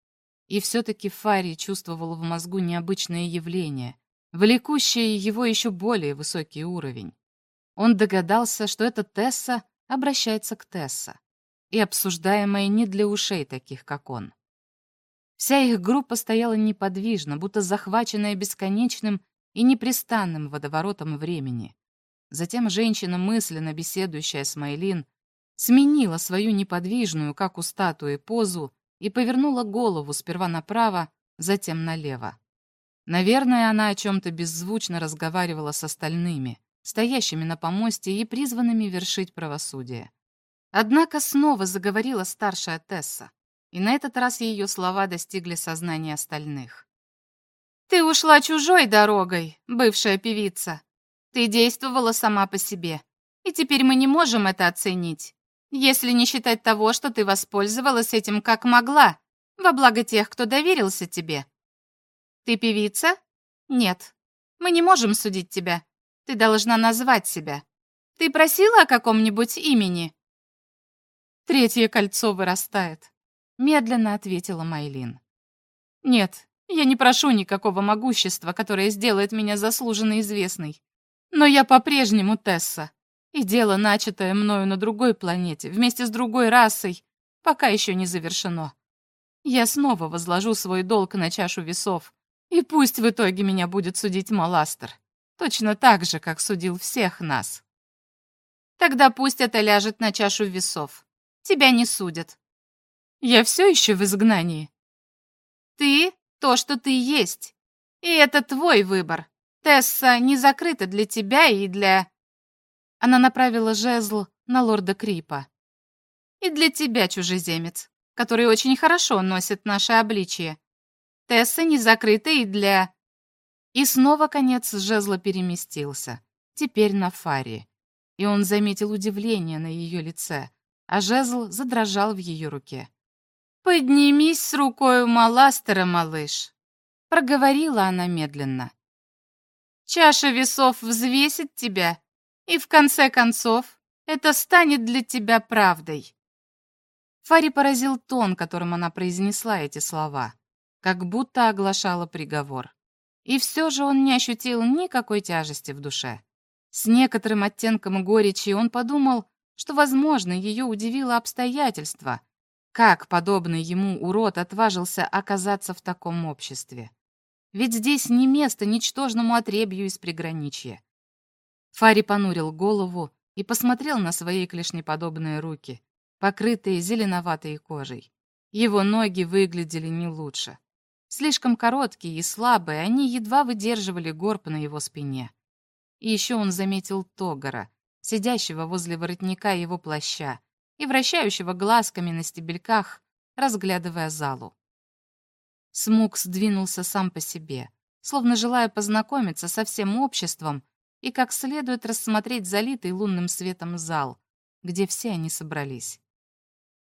И все-таки Фари чувствовал в мозгу необычное явление, влекущее его еще более высокий уровень. Он догадался, что эта Тесса обращается к Тесса, и обсуждаемая не для ушей таких, как он. Вся их группа стояла неподвижно, будто захваченная бесконечным и непрестанным водоворотом времени. Затем женщина, мысленно беседующая с Майлин, сменила свою неподвижную, как у статуи, позу и повернула голову сперва направо, затем налево. Наверное, она о чем-то беззвучно разговаривала с остальными, стоящими на помосте и призванными вершить правосудие. Однако снова заговорила старшая Тесса, и на этот раз ее слова достигли сознания остальных. «Ты ушла чужой дорогой, бывшая певица. Ты действовала сама по себе, и теперь мы не можем это оценить, если не считать того, что ты воспользовалась этим как могла, во благо тех, кто доверился тебе. Ты певица? Нет. Мы не можем судить тебя. Ты должна назвать себя. Ты просила о каком-нибудь имени? Третье кольцо вырастает, медленно ответила Майлин. Нет, я не прошу никакого могущества, которое сделает меня заслуженно известной. Но я по-прежнему Тесса. И дело, начатое мною на другой планете, вместе с другой расой, пока еще не завершено. Я снова возложу свой долг на чашу весов, и пусть в итоге меня будет судить Маластер, точно так же, как судил всех нас. Тогда пусть это ляжет на чашу весов. Тебя не судят. Я все еще в изгнании. Ты — то, что ты есть. И это твой выбор. Тесса не закрыта для тебя и для...» Она направила жезл на лорда Крипа. «И для тебя, чужеземец, который очень хорошо носит наше обличие. Тесса не закрыта и для...» И снова конец жезла переместился, теперь на Фари. И он заметил удивление на ее лице, а жезл задрожал в ее руке. «Поднимись с рукой у Маластера, малыш», — проговорила она медленно. Чаша весов взвесит тебя, и в конце концов это станет для тебя правдой. Фари поразил тон, которым она произнесла эти слова, как будто оглашала приговор. И все же он не ощутил никакой тяжести в душе. С некоторым оттенком горечи он подумал, что, возможно, ее удивило обстоятельство, как подобный ему урод отважился оказаться в таком обществе. Ведь здесь не место ничтожному отребью из приграничья. Фари понурил голову и посмотрел на свои клешнеподобные руки, покрытые зеленоватой кожей. Его ноги выглядели не лучше. Слишком короткие и слабые, они едва выдерживали горб на его спине. И еще он заметил Тогара, сидящего возле воротника его плаща и вращающего глазками на стебельках, разглядывая залу. Смук сдвинулся сам по себе, словно желая познакомиться со всем обществом и как следует рассмотреть залитый лунным светом зал, где все они собрались.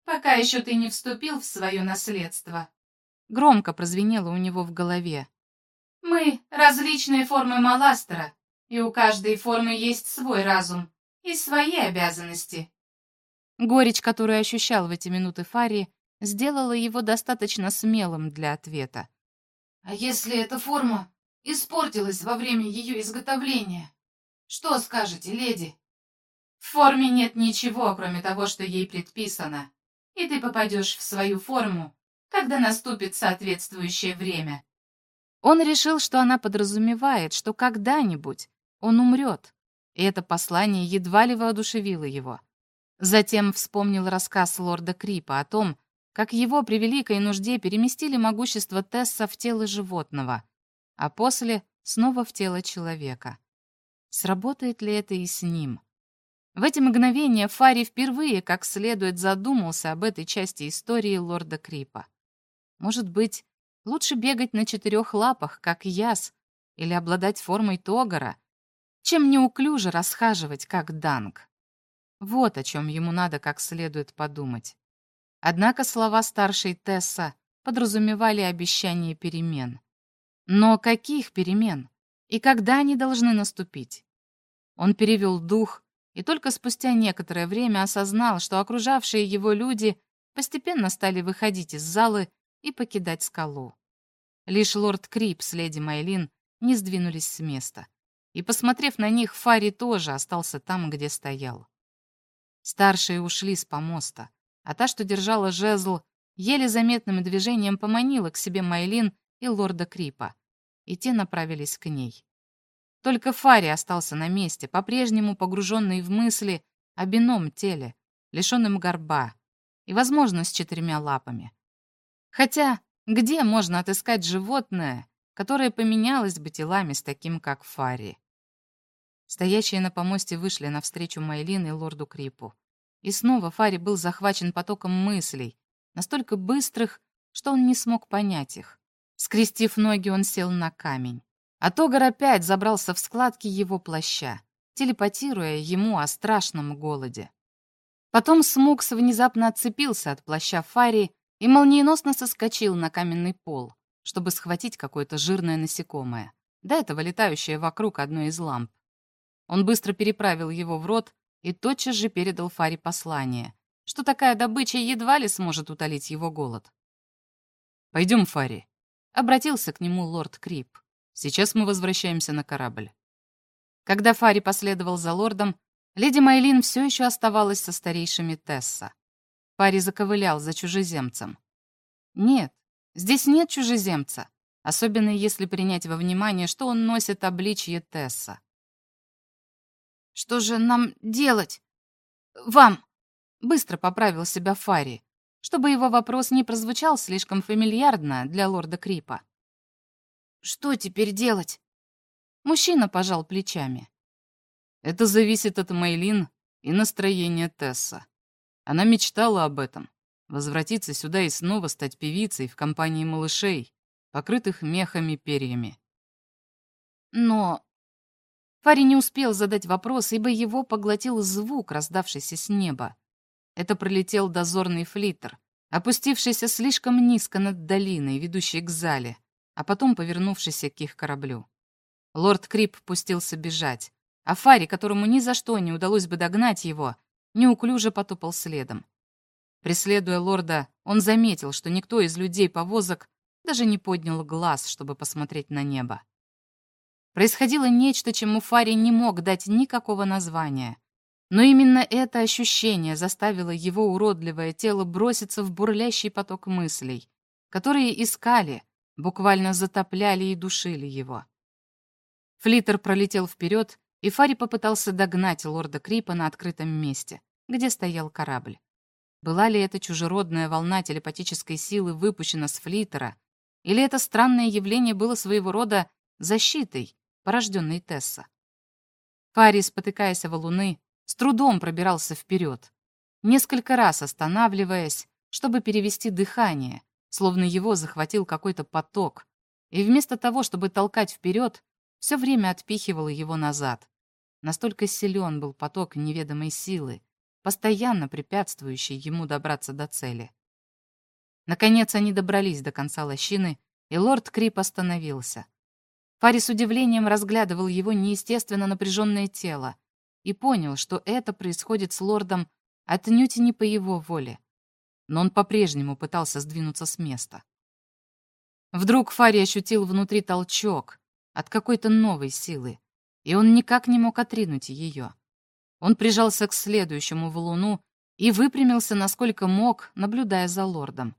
«Пока еще ты не вступил в свое наследство», — громко прозвенело у него в голове. «Мы — различные формы Маластера, и у каждой формы есть свой разум и свои обязанности. Горечь, которую ощущал в эти минуты Фари, сделала его достаточно смелым для ответа. «А если эта форма испортилась во время ее изготовления? Что скажете, леди?» «В форме нет ничего, кроме того, что ей предписано, и ты попадешь в свою форму, когда наступит соответствующее время». Он решил, что она подразумевает, что когда-нибудь он умрет, и это послание едва ли воодушевило его. Затем вспомнил рассказ лорда Крипа о том, как его при великой нужде переместили могущество Тесса в тело животного, а после снова в тело человека. Сработает ли это и с ним? В эти мгновения Фари впервые как следует задумался об этой части истории лорда Крипа. Может быть, лучше бегать на четырех лапах, как яс, или обладать формой Тогара, чем неуклюже расхаживать, как Данг. Вот о чем ему надо как следует подумать. Однако слова старшей Тесса подразумевали обещание перемен. Но каких перемен? И когда они должны наступить? Он перевел дух и только спустя некоторое время осознал, что окружавшие его люди постепенно стали выходить из залы и покидать скалу. Лишь лорд Крип с леди Майлин не сдвинулись с места. И, посмотрев на них, Фари тоже остался там, где стоял. Старшие ушли с помоста, а та, что держала жезл, еле заметным движением поманила к себе Майлин и лорда Крипа, и те направились к ней. Только Фари остался на месте, по-прежнему погруженный в мысли о бином теле, лишенном горба и, возможно, с четырьмя лапами. Хотя, где можно отыскать животное, которое поменялось бы телами с таким, как Фари? Стоящие на помосте вышли навстречу Майлин и лорду Крипу. И снова Фари был захвачен потоком мыслей, настолько быстрых, что он не смог понять их. Скрестив ноги, он сел на камень. А Тогар опять забрался в складки его плаща, телепатируя ему о страшном голоде. Потом Смукс внезапно отцепился от плаща Фари и молниеносно соскочил на каменный пол, чтобы схватить какое-то жирное насекомое, до этого летающее вокруг одной из ламп. Он быстро переправил его в рот и тотчас же передал Фаре послание, что такая добыча едва ли сможет утолить его голод. «Пойдем, Фари», — обратился к нему лорд Крип. «Сейчас мы возвращаемся на корабль». Когда Фари последовал за лордом, леди Майлин все еще оставалась со старейшими Тесса. Фари заковылял за чужеземцем. Нет, здесь нет чужеземца, особенно если принять во внимание, что он носит обличье Тесса. Что же нам делать? Вам!» Быстро поправил себя Фари, чтобы его вопрос не прозвучал слишком фамильярно для лорда Крипа. «Что теперь делать?» Мужчина пожал плечами. «Это зависит от Мейлин и настроения Тесса. Она мечтала об этом. Возвратиться сюда и снова стать певицей в компании малышей, покрытых мехами перьями. Но Фари не успел задать вопрос, ибо его поглотил звук, раздавшийся с неба. Это пролетел дозорный флиттер, опустившийся слишком низко над долиной, ведущей к зале, а потом повернувшийся к их кораблю. Лорд Крип пустился бежать, а Фари, которому ни за что не удалось бы догнать его, неуклюже потопал следом. Преследуя лорда, он заметил, что никто из людей повозок даже не поднял глаз, чтобы посмотреть на небо. Происходило нечто, чему Фари не мог дать никакого названия. Но именно это ощущение заставило его уродливое тело броситься в бурлящий поток мыслей, которые искали, буквально затопляли и душили его. Флиттер пролетел вперед, и Фари попытался догнать лорда Крипа на открытом месте, где стоял корабль. Была ли эта чужеродная волна телепатической силы выпущена с Флиттера, или это странное явление было своего рода защитой, порожденной Тесса? Фари, спотыкаясь о валуны, с трудом пробирался вперед, несколько раз останавливаясь, чтобы перевести дыхание, словно его захватил какой-то поток, и вместо того, чтобы толкать вперед, все время отпихивало его назад. Настолько силен был поток неведомой силы, постоянно препятствующий ему добраться до цели. Наконец они добрались до конца лощины, и лорд Крип остановился. Фари с удивлением разглядывал его неестественно напряженное тело, и понял, что это происходит с лордом отнюдь не по его воле. Но он по-прежнему пытался сдвинуться с места. Вдруг Фари ощутил внутри толчок от какой-то новой силы, и он никак не мог отринуть ее. Он прижался к следующему валуну и выпрямился, насколько мог, наблюдая за лордом.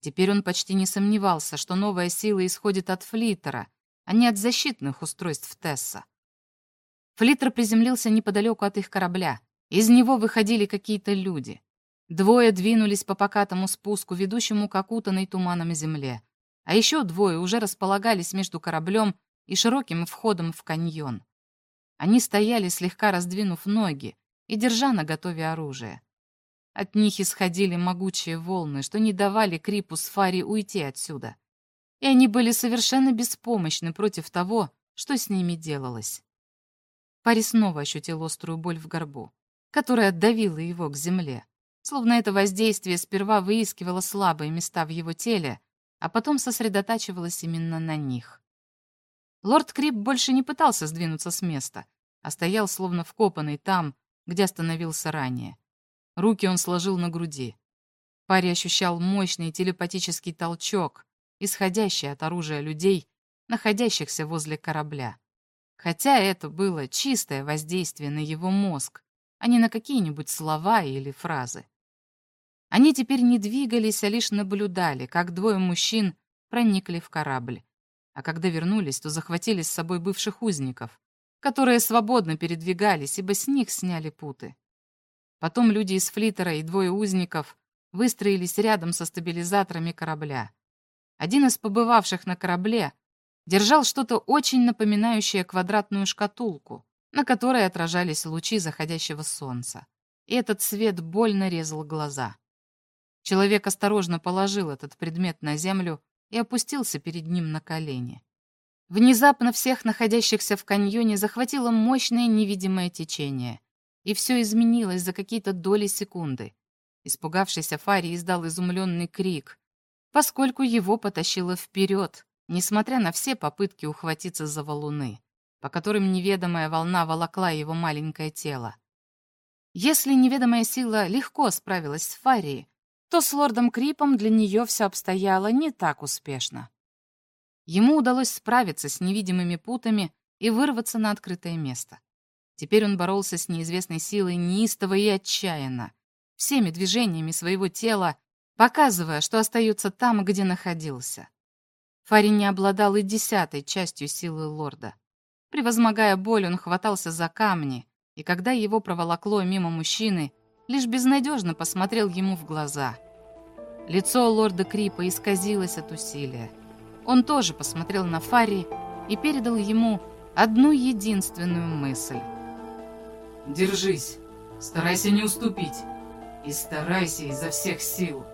Теперь он почти не сомневался, что новая сила исходит от флиттера, а не от защитных устройств Тесса. Флиттер приземлился неподалеку от их корабля. Из него выходили какие-то люди. Двое двинулись по покатому спуску, ведущему к окутанной туманом земле. А еще двое уже располагались между кораблем и широким входом в каньон. Они стояли, слегка раздвинув ноги и держа на готове оружие. От них исходили могучие волны, что не давали Крипу с Фари уйти отсюда. И они были совершенно беспомощны против того, что с ними делалось. Пари снова ощутил острую боль в горбу, которая отдавила его к земле, словно это воздействие сперва выискивало слабые места в его теле, а потом сосредотачивалось именно на них. Лорд Крип больше не пытался сдвинуться с места, а стоял словно вкопанный там, где остановился ранее. Руки он сложил на груди. Пари ощущал мощный телепатический толчок, исходящий от оружия людей, находящихся возле корабля. Хотя это было чистое воздействие на его мозг, а не на какие-нибудь слова или фразы. Они теперь не двигались, а лишь наблюдали, как двое мужчин проникли в корабль. А когда вернулись, то захватили с собой бывших узников, которые свободно передвигались, ибо с них сняли путы. Потом люди из флитера и двое узников выстроились рядом со стабилизаторами корабля. Один из побывавших на корабле держал что-то очень напоминающее квадратную шкатулку, на которой отражались лучи заходящего солнца. И этот свет больно резал глаза. Человек осторожно положил этот предмет на землю и опустился перед ним на колени. Внезапно всех находящихся в каньоне захватило мощное невидимое течение, и все изменилось за какие-то доли секунды. Испугавшийся Фари издал изумленный крик, поскольку его потащило вперед, несмотря на все попытки ухватиться за валуны, по которым неведомая волна волокла его маленькое тело. Если неведомая сила легко справилась с Фарией, то с лордом Крипом для нее все обстояло не так успешно. Ему удалось справиться с невидимыми путами и вырваться на открытое место. Теперь он боролся с неизвестной силой неистово и отчаянно, всеми движениями своего тела, показывая, что остается там, где находился. Фари не обладал и десятой частью силы лорда. Превозмогая боль, он хватался за камни, и когда его проволокло мимо мужчины, лишь безнадежно посмотрел ему в глаза. Лицо лорда Крипа исказилось от усилия. Он тоже посмотрел на Фари и передал ему одну единственную мысль. «Держись, старайся не уступить, и старайся изо всех сил».